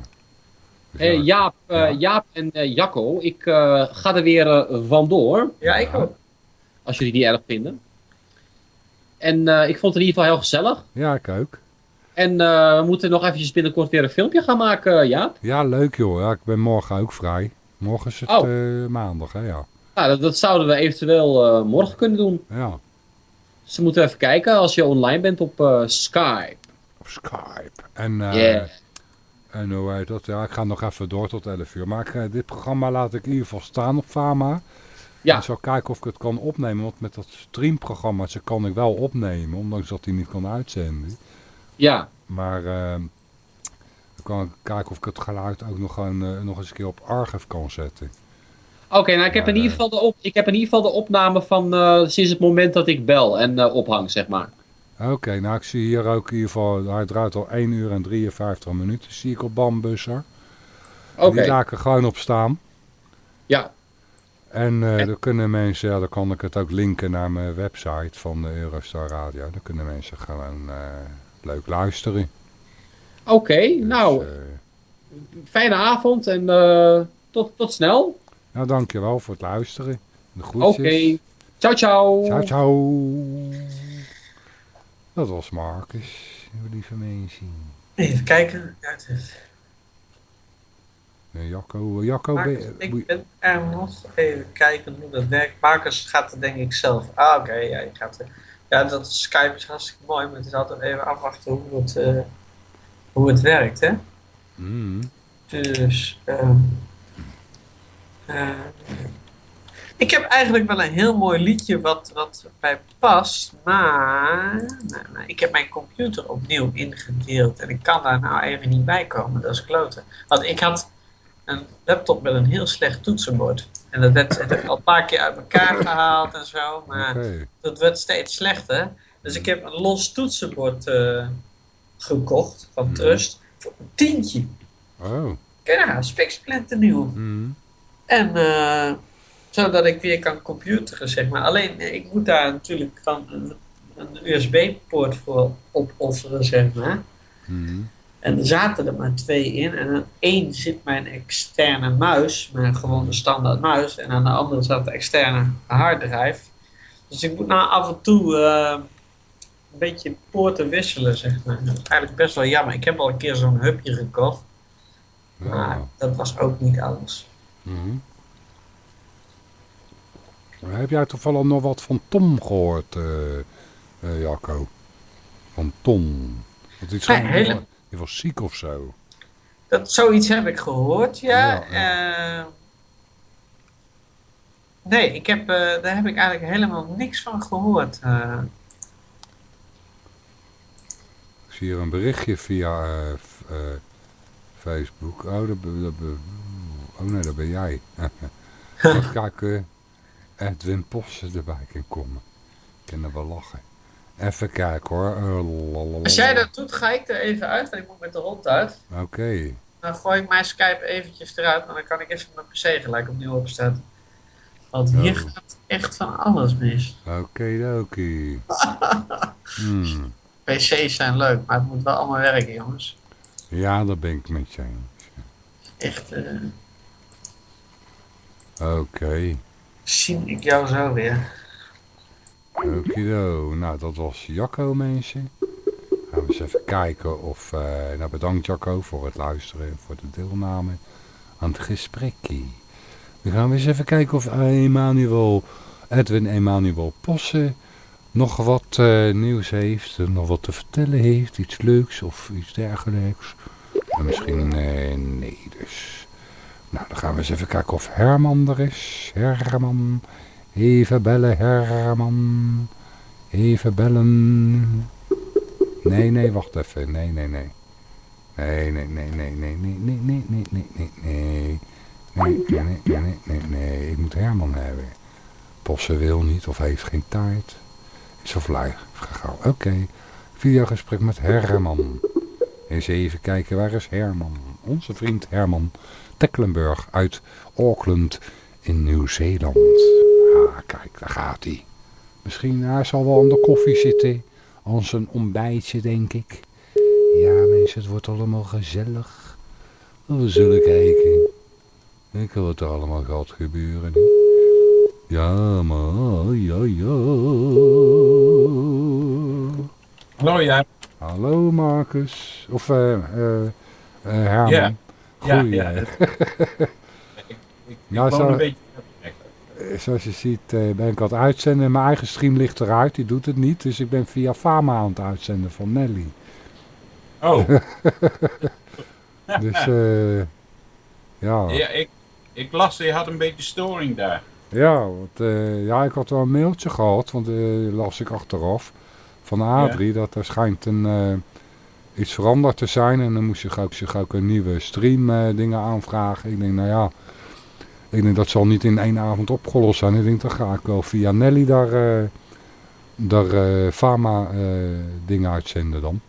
Dus Hey, ja, Jaap, eh, Ja. Jaap en eh, Jacco, ik eh, ga er weer vandoor. Ja, ik ook. Als jullie die erg vinden. En eh, ik vond het in ieder geval heel gezellig. Ja, ik ook. En eh, we moeten nog eventjes binnenkort weer een filmpje gaan maken, Jaap. Ja, leuk joh. Ja, ik ben morgen ook vrij. Morgen is het Oh. eh, maandag, hè? Ja. Nou, dat, dat zouden we eventueel eh, morgen kunnen doen. ja. Dus we moeten even kijken als je online bent op eh, Skype. Op Skype. En, eh, Yeah. en hoe heet dat? Ja, ik ga nog even door tot 11 uur. Maar ik, eh, dit programma laat ik in ieder geval staan op Fama. Ja. Ik zal kijken of ik het kan opnemen. Want met dat streamprogramma ze kan ik wel opnemen. Ondanks dat hij niet kan uitzenden. Ja, Maar eh, ik kan kijken of ik het geluid ook nog, een, eh, nog eens een keer op Archive kan zetten. Oké, nou ik heb, Maar, in ieder eh, geval de op, ik heb in ieder geval de opname van eh, sinds het moment dat ik bel en ophang, zeg maar. Oké, nou ik zie hier ook in ieder geval, hij draait al 1 uur en 53 minuten, zie ik op Bambusser. Oké, Die laat er gewoon op staan. ja. En En- dan kunnen mensen, ja, dan kan ik het ook linken naar mijn website van de Eurostar Radio. Dan kunnen mensen gewoon leuk luisteren. Oké, Dus, nou, eh, fijne avond en eh, tot, tot snel. nou, dankjewel voor het luisteren. De Oké, groetjes. ciao ciao. Ciao, ciao. Dat was Marcus, lieve mensen. Even kijken. Ja, het is- Eh, Jacco, Jacco, ben Marcus, ik ben er nog even kijken hoe dat werkt. Marcus gaat er denk ik zelf. Ah, oké. ja, je gaat er. Ja, dat Skype is hartstikke mooi, maar het is altijd even afwachten hoe het, eh, hoe het werkt, hè. Mm. Dus, ehm, eh, ik heb eigenlijk wel een heel mooi liedje wat, wat bij past, maar nou, ik heb mijn computer opnieuw ingedeeld en ik kan daar nou even niet bij komen, dat is kloten. Want ik had een laptop met een heel slecht toetsenbord en dat werd heb ik al een paar keer uit elkaar gehaald en zo, maar dat werd steeds slechter. Dus ik heb een los toetsenbord eh, gekocht van Mhm. Trust voor een tientje. Oh. Ja, spiksplinter nieuw. Mm. En eh, zodat ik weer kan computeren, zeg maar. Alleen, eh, ik moet daar natuurlijk dan een, een USB-poort voor opofferen, zeg maar. Mm. En er zaten er maar twee in. En aan één zit mijn externe muis, mijn gewone standaard muis. En aan de andere zat de externe harddrive. Dus ik moet nou af en toe eh, een beetje poorten wisselen, zeg maar. Dat is eigenlijk best wel jammer. Ik heb al een keer zo'n hubje gekocht. Maar Ja. dat was ook niet alles. Mhm. Heb jij toevallig nog wat van Tom gehoord, eh eh, Jacco? Van Tom. Dat iets Nee, van- hele- Die was ziek of zo. Dat, zoiets heb ik gehoord, ja. Ja, Eh, nee, ik heb, eh, daar heb ik eigenlijk helemaal niks van gehoord. eh. Ik zie hier een berichtje via Facebook. Oh, dat, dat oh nee, dat ben jij. Even kijken. Edwin Possen erbij kan komen. Kunnen we lachen. Even kijken hoor. Eh. Als jij dat doet, ga ik er even uit, want ik moet met de hond uit. Oké. Dan gooi ik mijn Skype eventjes eruit en dan kan ik even mijn PC gelijk opnieuw opstarten. Want hier Oh. gaat echt van alles mis. Okidoki. Hmm. PC's zijn leuk, maar het moet wel allemaal werken, jongens. Ja, dat ben ik met je eens. Echt, eh, Oké. zie ik jou zo weer. Okido. Nou, dat was Jacco, mensen. Gaan we eens even kijken of... eh, nou, bedankt Jacco voor het luisteren en voor de deelname aan het gesprekje. We gaan eens even kijken of Emanuel, Edwin Emanuel Posse nog wat eh, nieuws heeft. Nog wat te vertellen heeft. Iets leuks of iets dergelijks. En misschien eh, nee dus. Nou, dan gaan we eens even kijken of Herman er is. Herman Even bellen, Herman. Even bellen. Nee, nee, wacht even. Nee, nee, nee. Nee, nee, nee, nee, nee, nee, nee, nee, nee, nee, nee, nee. Nee, nee, nee, nee, nee. Ik moet Herman hebben. Posse wil niet of heeft geen tijd. Is of lui. Gauw. Oké. Videogesprek met Herman. Eens even kijken, waar is Herman? Onze vriend Herman Tecklenburg uit Auckland in Nieuw-Zeeland. Ah, kijk, daar gaat hij. Misschien, hij zal wel aan de koffie zitten. Als een ontbijtje, denk ik. Ja, mensen, het wordt allemaal gezellig. We zullen kijken. Ik wat er allemaal gaat gebeuren. Ja, maar, ja, ja. Hallo, ja. Hallo Marcus. Of eh eh eh, Herman. Ja. Ja, Goeie. ja. Ik, ik Ja, woon zo- een beetje... Eh, Zoals je ziet eh, ben ik aan het uitzenden. Mijn eigen stream ligt eruit. Die doet het niet. Dus ik ben via Fama aan het uitzenden van Nelly. Oh, Dus eh ja. ja, ik, ik las, je had een beetje storing daar. Ja, want, ja, ik had wel een mailtje gehad. Want eh las ik achteraf. Van Adrie. Dat er schijnt een, iets veranderd te zijn. En dan moest je ook, zich ook een nieuwe stream dingen aanvragen. Ik denk nou ja. Ik denk dat zal niet in één avond opgelost zijn. Ik denk dan ga ik wel via Nelly daar, eh, daar eh, Fama eh, dingen uitzenden dan.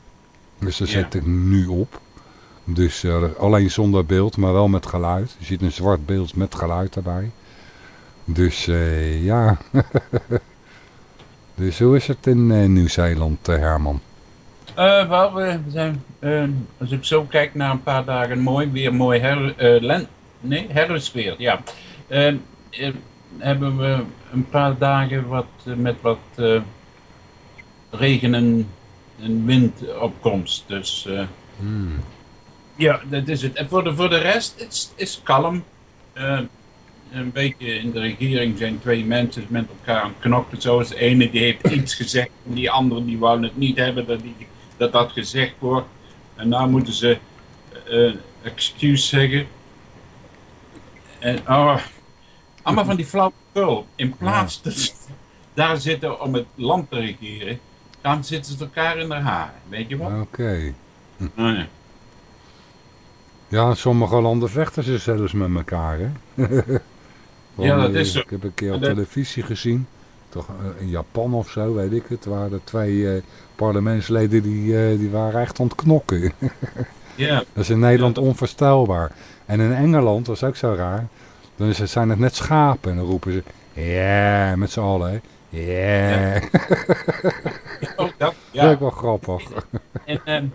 Dus Ja. zet ik nu op. Dus alleen zonder beeld, maar wel met geluid. Je ziet een zwart beeld met geluid erbij. Dus eh, ja. dus hoe is het in Nieuw-Zeeland, Herman? Wel, we zijn, eh, als ik zo kijk naar een paar dagen mooi, weer mooi her, nee, herfstweer, ja. Eh, eh, hebben we een paar dagen wat, eh, met wat eh, regen en, en windopkomst. Dus eh, ja, dat is het. En voor de, voor de rest is is kalm. Eh, een beetje in de regering zijn twee mensen met elkaar aan het knokken. Zoals de ene die heeft iets gezegd en die andere die wou het niet hebben dat die, dat, dat gezegd wordt. En nou moeten ze excuus zeggen. En oh, allemaal van die flauwekul. In plaats dat ze daar zitten om het land te regeren, dan zitten ze elkaar in de haren. Weet je wat? Oké. Oh, ja. Ja, in sommige landen vechten ze zelfs met elkaar, hè? Ja, dat eh, is zo. Ik heb een keer op Dat- televisie gezien. Toch eh, in Japan of zo, weet ik het. Waren twee eh, parlementsleden die, eh, die waren echt aan ja. Dat is in Nederland onvoorstelbaar. En in Engeland, dat is ook zo raar. Dan is het, zijn het net schapen. En dan roepen ze, ja, met z'n allen, hè. Ja. Ook dat, Dat is ja. wel grappig. En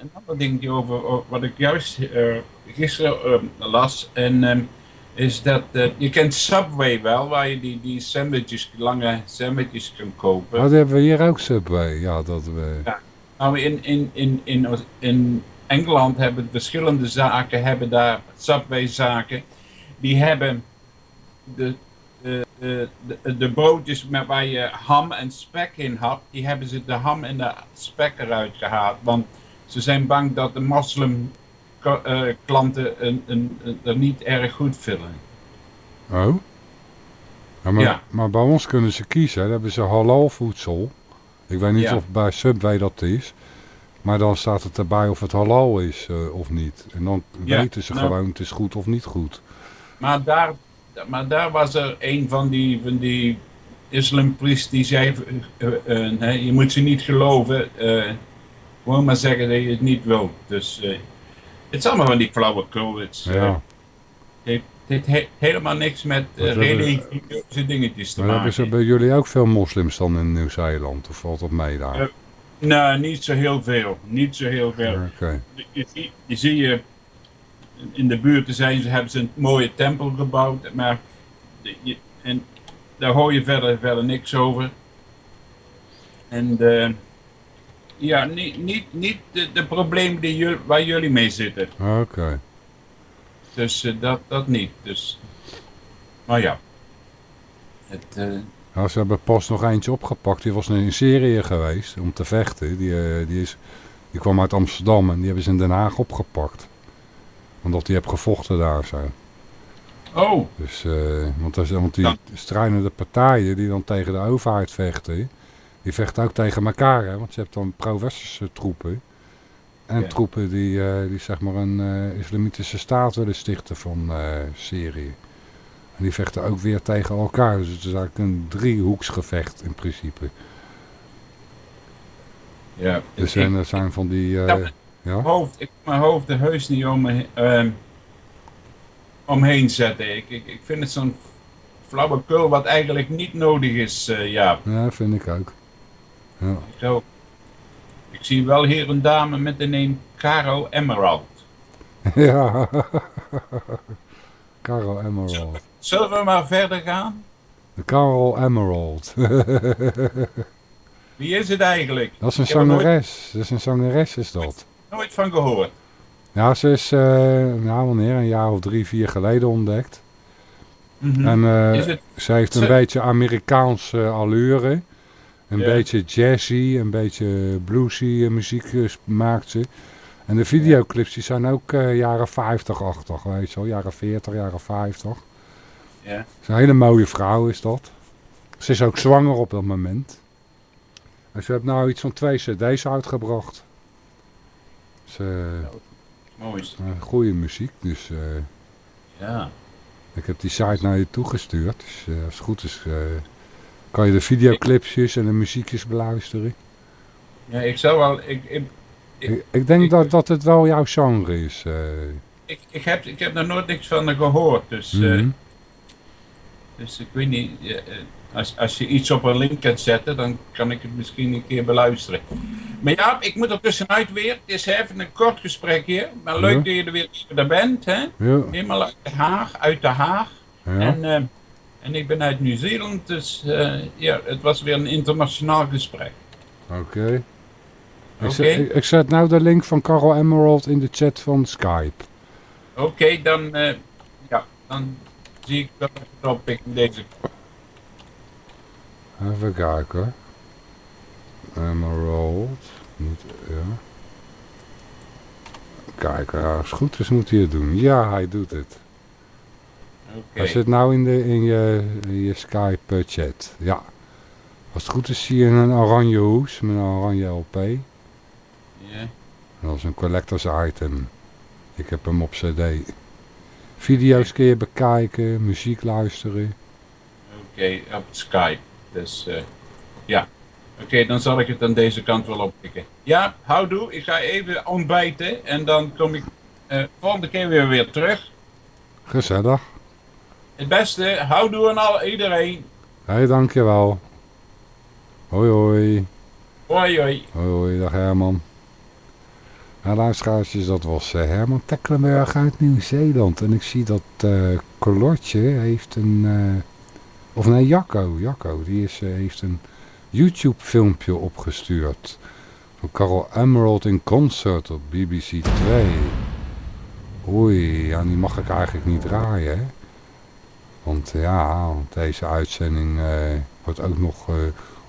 een ander ding die over, wat ik juist eh, gisteren ehm, las, en, ehm, is dat eh, je kent Subway wel, waar je die, die sandwiches, lange sandwiches kan kopen. Dat hebben we hier ook Subway. Ja, dat we... Nou, in, in, in, in, in Engeland hebben verschillende zaken, hebben daar Subway-zaken, die hebben de, de, de, de, broodjes met waar je ham en spek in had, die hebben ze de ham en de spek eruit gehaald. Want ze zijn bang dat de moslim ko- eh, klanten een, een, een, er niet erg goed vinden. Oh? Ja, maar, Ja. maar bij ons kunnen ze kiezen. Dan hebben ze halal voedsel. Ik weet niet Ja. of bij Subway dat is. Maar dan staat het erbij of het halal is eh, of niet. En dan Ja, weten ze nou. gewoon het is goed of niet goed. Maar daar, maar daar was er een van die, van die islampriest die zei, eh, eh, je moet ze niet geloven, gewoon maar zeggen dat je het niet wilt. Dus het is allemaal van die is, eh, Ja. Heeft, heeft he- helemaal niks met eh, Wat hebben- religieuze dingetjes te Maar hebben ze maken. bij jullie ook veel moslims dan in Nieuw-Zeeland? Of valt dat mee daar? Eh, Nou, niet zo heel veel. Niet zo heel veel. Je, zie- je zie je in de buurt zijn ze, hebben ze een mooie tempel gebouwd, maar je, en daar hoor je verder, verder niks over. En ja, niet, niet, niet de, de problemen die jullie, waar jullie mee zitten. Oké. Dus eh, dat, dat niet. Dus, maar ja. Het, Ja, ze hebben pas nog eentje opgepakt. Die was in Syrië geweest om te vechten. Die, eh, die, is, die kwam uit Amsterdam en die hebben ze in Den Haag opgepakt. Omdat die heeft gevochten daar zo. Oh, Dus, want, dat want die Dan- strijdende partijen die dan tegen de overheid vechten, die vechten ook tegen elkaar. Hè? Want je hebt dan pro-westerse troepen. En Ja. troepen die, eh, die zeg maar een eh, islamitische staat willen stichten van eh, Syrië. En die vechten ook weer tegen elkaar. Dus het is eigenlijk een driehoeksgevecht in principe. ja. Dus en er zijn van die... Ja. hoofd, ik mijn hoofd er heus niet om ehm, omheen zetten. Ik, ik, ik vind het zo'n flauwekul wat eigenlijk niet nodig is, eh ja. ja, vind ik ook. Ja. Ik, ik zie wel hier een dame met de naam Caro Emerald. ja. Carol Emerald. Zullen we maar verder gaan? De Carol Emerald. Wie is het eigenlijk? Dat is een er nooit, zangeres. Dat is een zangeres is dat. nooit van gehoord. Ja, ze is, eh nou wanneer, een jaar of drie, vier geleden ontdekt. Mhm. En eh, het, ze heeft een ze- beetje Amerikaanse allure. Een beetje jazzy, een beetje bluesy eh, muziek eh, maakt ze. En de videoclips die zijn ook eh, jaren 50-achtig, weet je wel. Jaren 40, jaren 50. ja. Het is een hele mooie vrouw is dat. Ze is ook zwanger op dat moment. En ze heeft nou iets van twee cd's uitgebracht. Ze, Mooi. eh, goede muziek, dus Ja. ik heb die site naar je toegestuurd. Dus als het goed is, kan je de videoclipjes en de muziekjes beluisteren. ja, ik zou wel... Ik, ik, Ik, ik denk ik- dat, dat het wel jouw genre is. eh. ik, ik, heb, ik heb er nooit niks van gehoord, dus... eh, Mhm. Dus ik weet niet, eh, als, als je iets op een link kunt zetten, dan kan ik het misschien een keer beluisteren. Maar ja, ik moet er tussenuit weer. Het is even een kort gesprek hier. Maar leuk Ja. dat je er weer er bent, hè? Ja, Helemaal uit de Haag, uit de Haag. ja. En, en ik ben uit Nieuw-Zeeland, dus eh, ja, het was weer een internationaal gesprek. oké. Ik, ik, ik zet nou de link van Carol Emerald in de chat van Skype. Oké, dan, eh, ja, dan zie ik dat op ik deze. Even kijken. Emerald. Niet, ja. Kijk, ja, als het goed is moet hij het doen. Ja, hij doet het. Oké, Hij zit nou in, de, in, je, in je Skype eh, chat. Ja. Als het goed is zie je een oranje hoes met een oranje LP. ja. Dat is een collectors item. Ik heb hem op cd. Video's kun je bekijken, muziek luisteren. Oké, op Skype. Dus eh, ja. Oké, dan zal ik het aan deze kant wel oppikken. Ja, houdoe. Ik ga even ontbijten en dan kom ik eh, volgende keer weer, weer terug. Gezellig. Het beste, houdoe aan al, iedereen. Hé, hey, dankjewel. Hoi hoi. Hoi hoi. Hoi hoi, dag Herman. Nou luisteraarsjes, dat was eh, Herman Tecklenburg uit Nieuw-Zeeland. En ik zie dat Colortje heeft een... eh, of nee, Jacco. Jacco, die is, heeft een YouTube filmpje opgestuurd. Van Carol Emerald in concert op BBC 2. Oei, ja, die mag ik eigenlijk niet draaien, hè. Want ja, deze uitzending eh, wordt ook nog eh,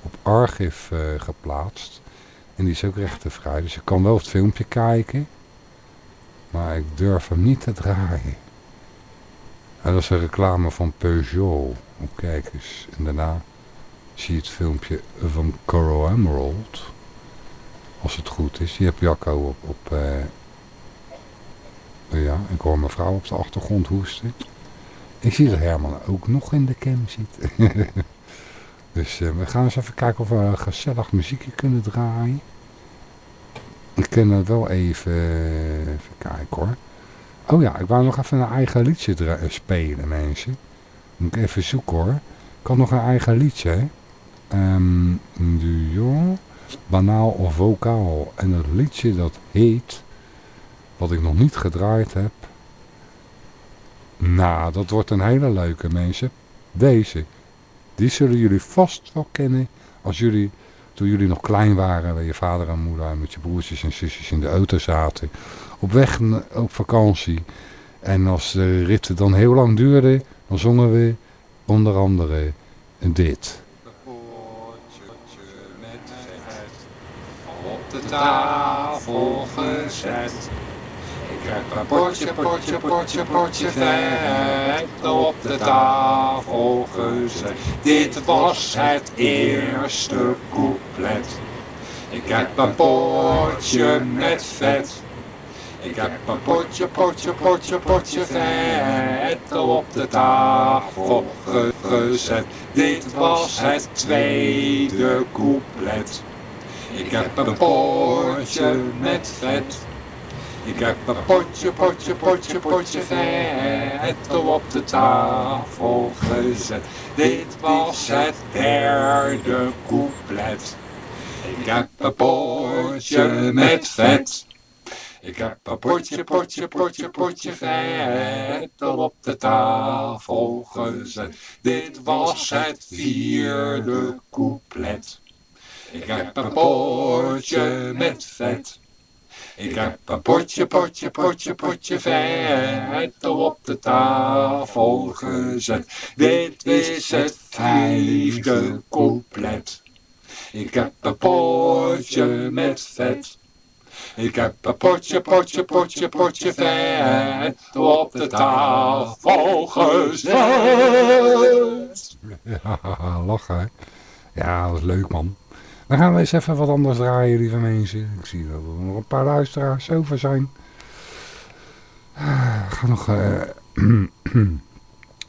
op Archive eh, geplaatst. En die is ook rechtenvrij. Dus je kan wel het filmpje kijken. Maar ik durf hem niet te draaien. En dat is een reclame van Peugeot. Oh, kijk eens. En daarna zie je het filmpje van Coral Emerald. Als het goed is. Die heb Jacco op... op ja, ik hoor mijn vrouw op de achtergrond hoesten. Ik zie dat Herman ook nog in de cam zit. dus eh, we gaan eens even kijken of we gezellig muziekje kunnen draaien. Ik kan het wel even, even kijken hoor. Oh ja, ik wou nog even een eigen liedje eh, spelen mensen. Moet ik even zoeken hoor. Ik had nog een eigen liedje. Ehm, duo, banaal of vocaal. En dat liedje dat heet, wat ik nog niet gedraaid heb. Nou, dat wordt een hele leuke mensen. Deze, die zullen jullie vast wel kennen als jullie, toen jullie nog klein waren, bij je vader en moeder met je broertjes en zusjes in de auto zaten. Op weg op vakantie. En als de ritten dan heel lang duurden, dan zongen we onder andere dit. op de tafel gezet. Ik heb een potje, potje, potje, potje vet op de tafel gezet. Dit was het eerste couplet. Ik heb een potje met vet. Ik heb een potje, potje, potje, potje vet op de tafel ge- gezet. Dit was het tweede couplet. Ik heb een potje met vet. Ik heb een potje, potje, potje, potje vet op de tafel gezet. Dit was het derde couplet. Ik heb een potje met vet. Ik heb een potje, potje, potje, potje vet op de tafel gezet. Dit was het vierde couplet. Ik heb een potje met vet. Ik heb een potje, potje, potje, potje vet op de tafel gezet. Dit is het vijfde couplet. Ik heb een potje met vet. Ik heb een potje, potje, potje, potje vet op de tafel gezet. Ja, lachen. Ja, dat is leuk man. Dan gaan we eens even wat anders draaien, lieve mensen. Ik zie dat er nog een paar luisteraars over zijn. Ah, Ik ga nog, eh,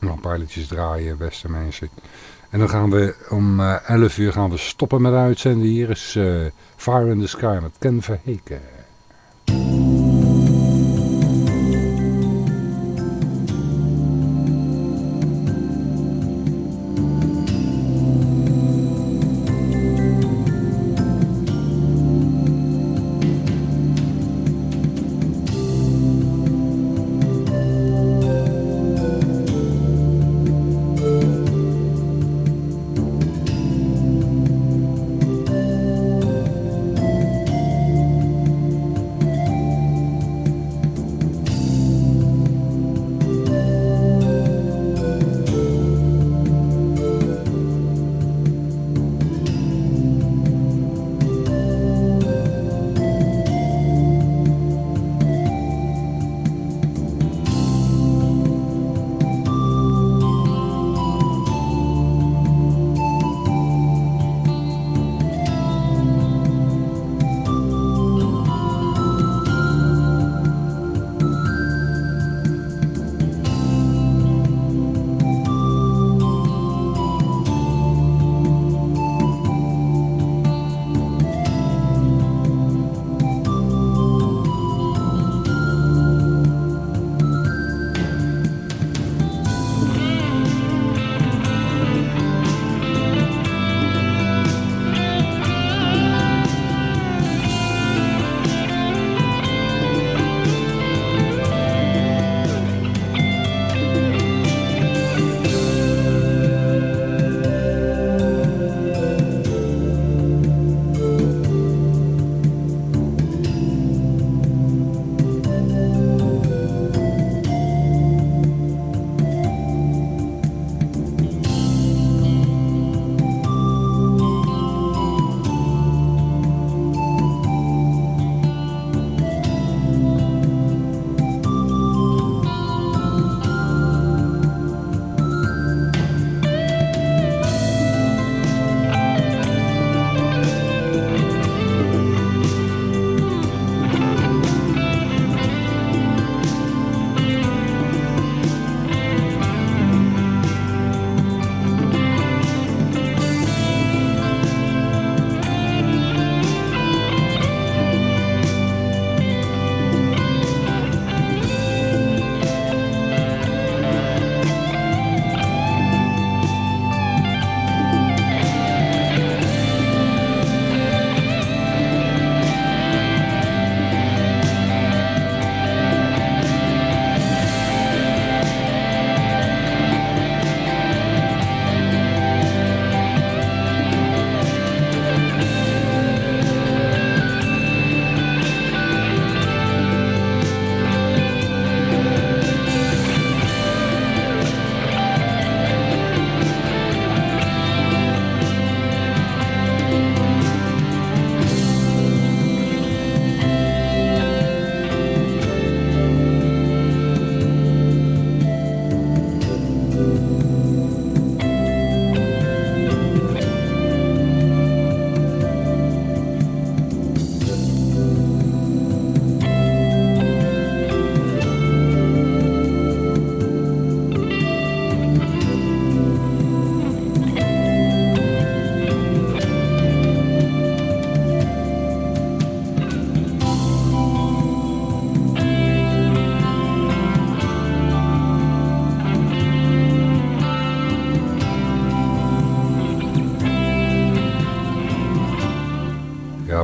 nog een paar liedjes draaien, beste mensen. En dan gaan we om eh 11 uur gaan we stoppen met uitzenden. Hier is eh, Fire in the Sky met Ken Verheken.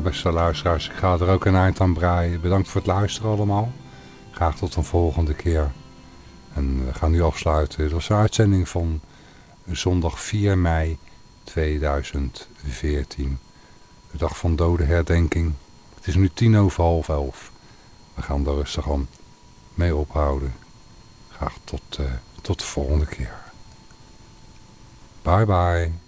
Beste luisteraars, ik ga er ook een eind aan breien. Bedankt voor het luisteren allemaal. Graag tot een volgende keer. En we gaan nu afsluiten. Dit was een uitzending van zondag 4 mei 2014. De dag van dode herdenking. Het is nu tien over half elf. We gaan er rustig aan mee ophouden. Graag tot, uh, tot de volgende keer. Bye bye.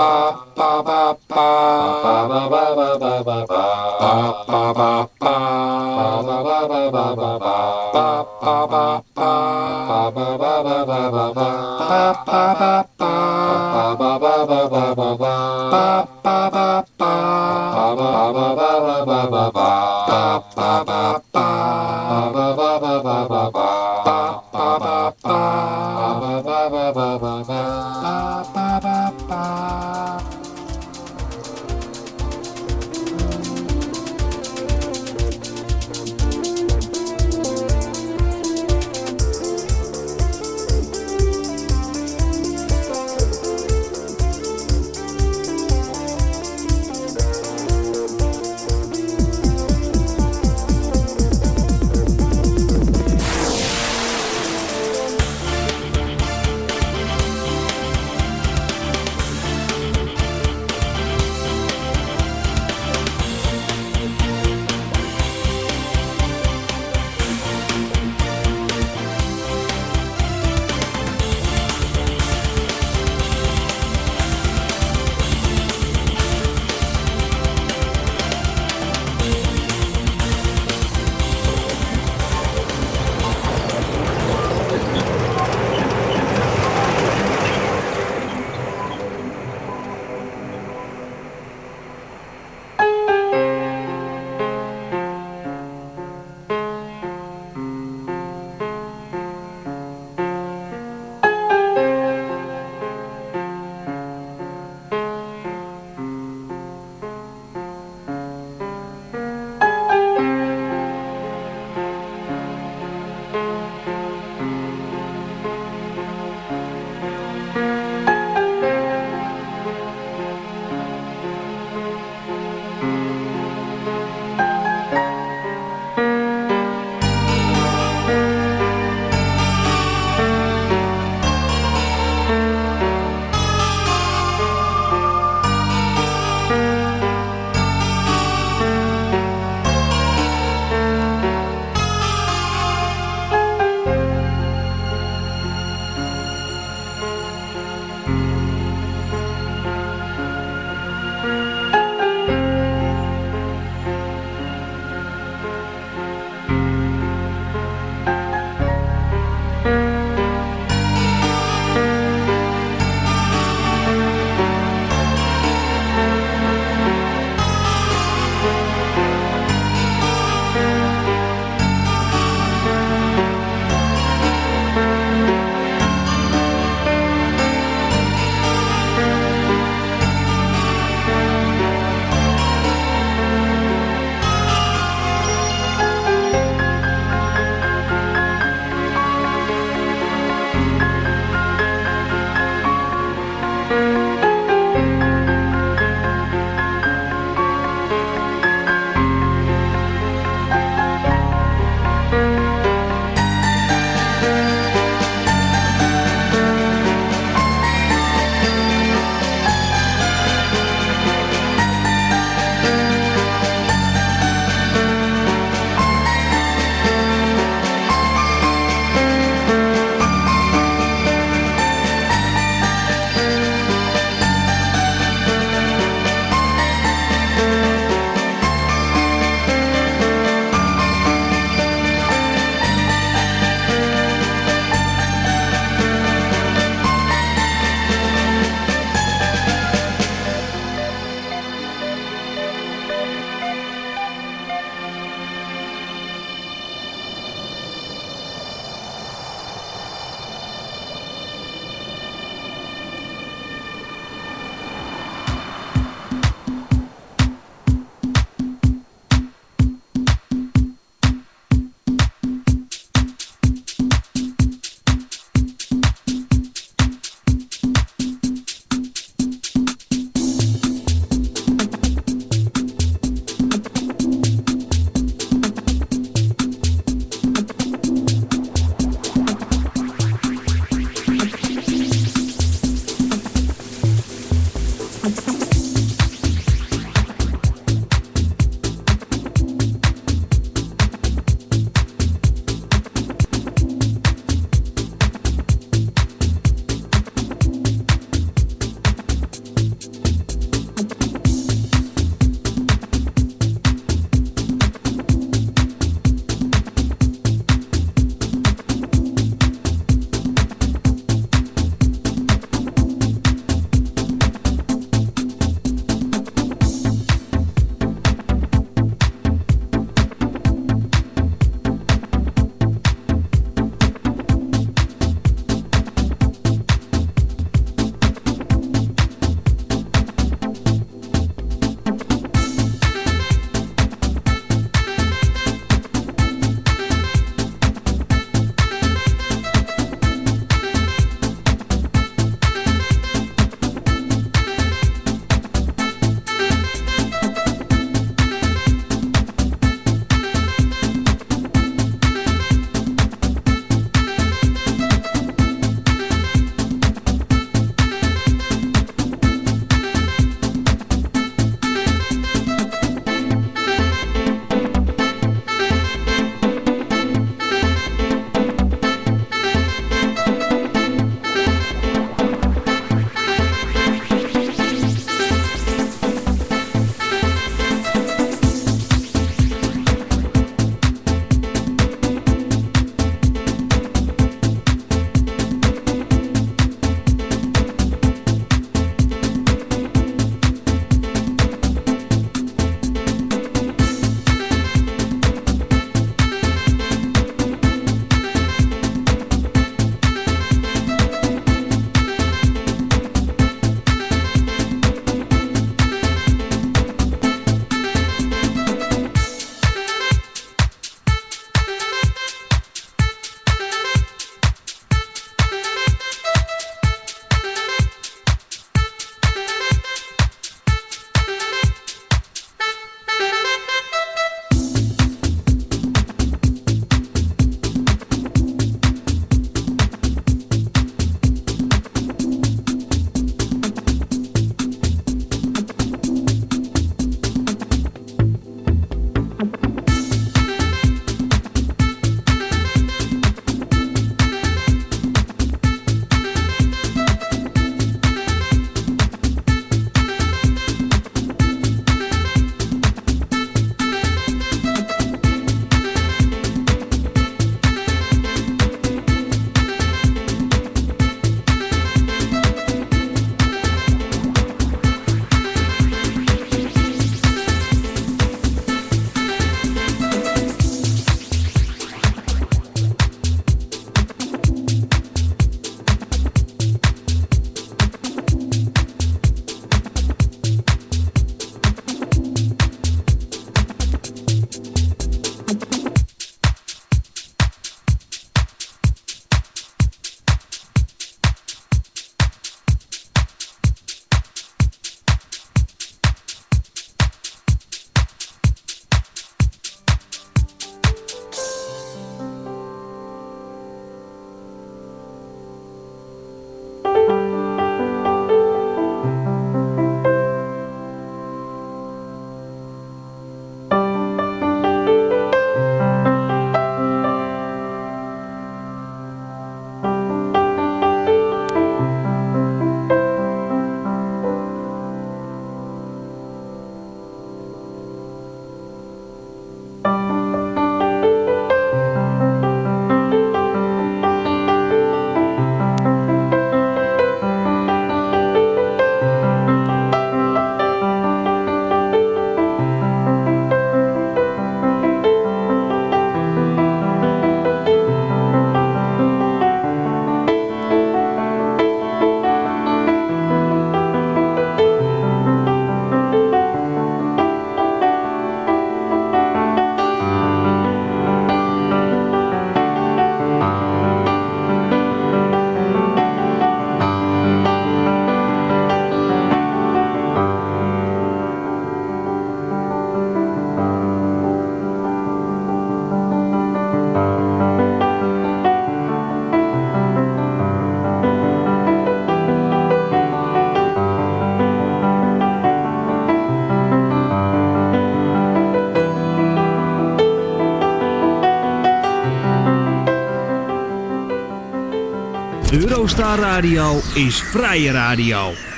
Eurostar Radio is vrije radio.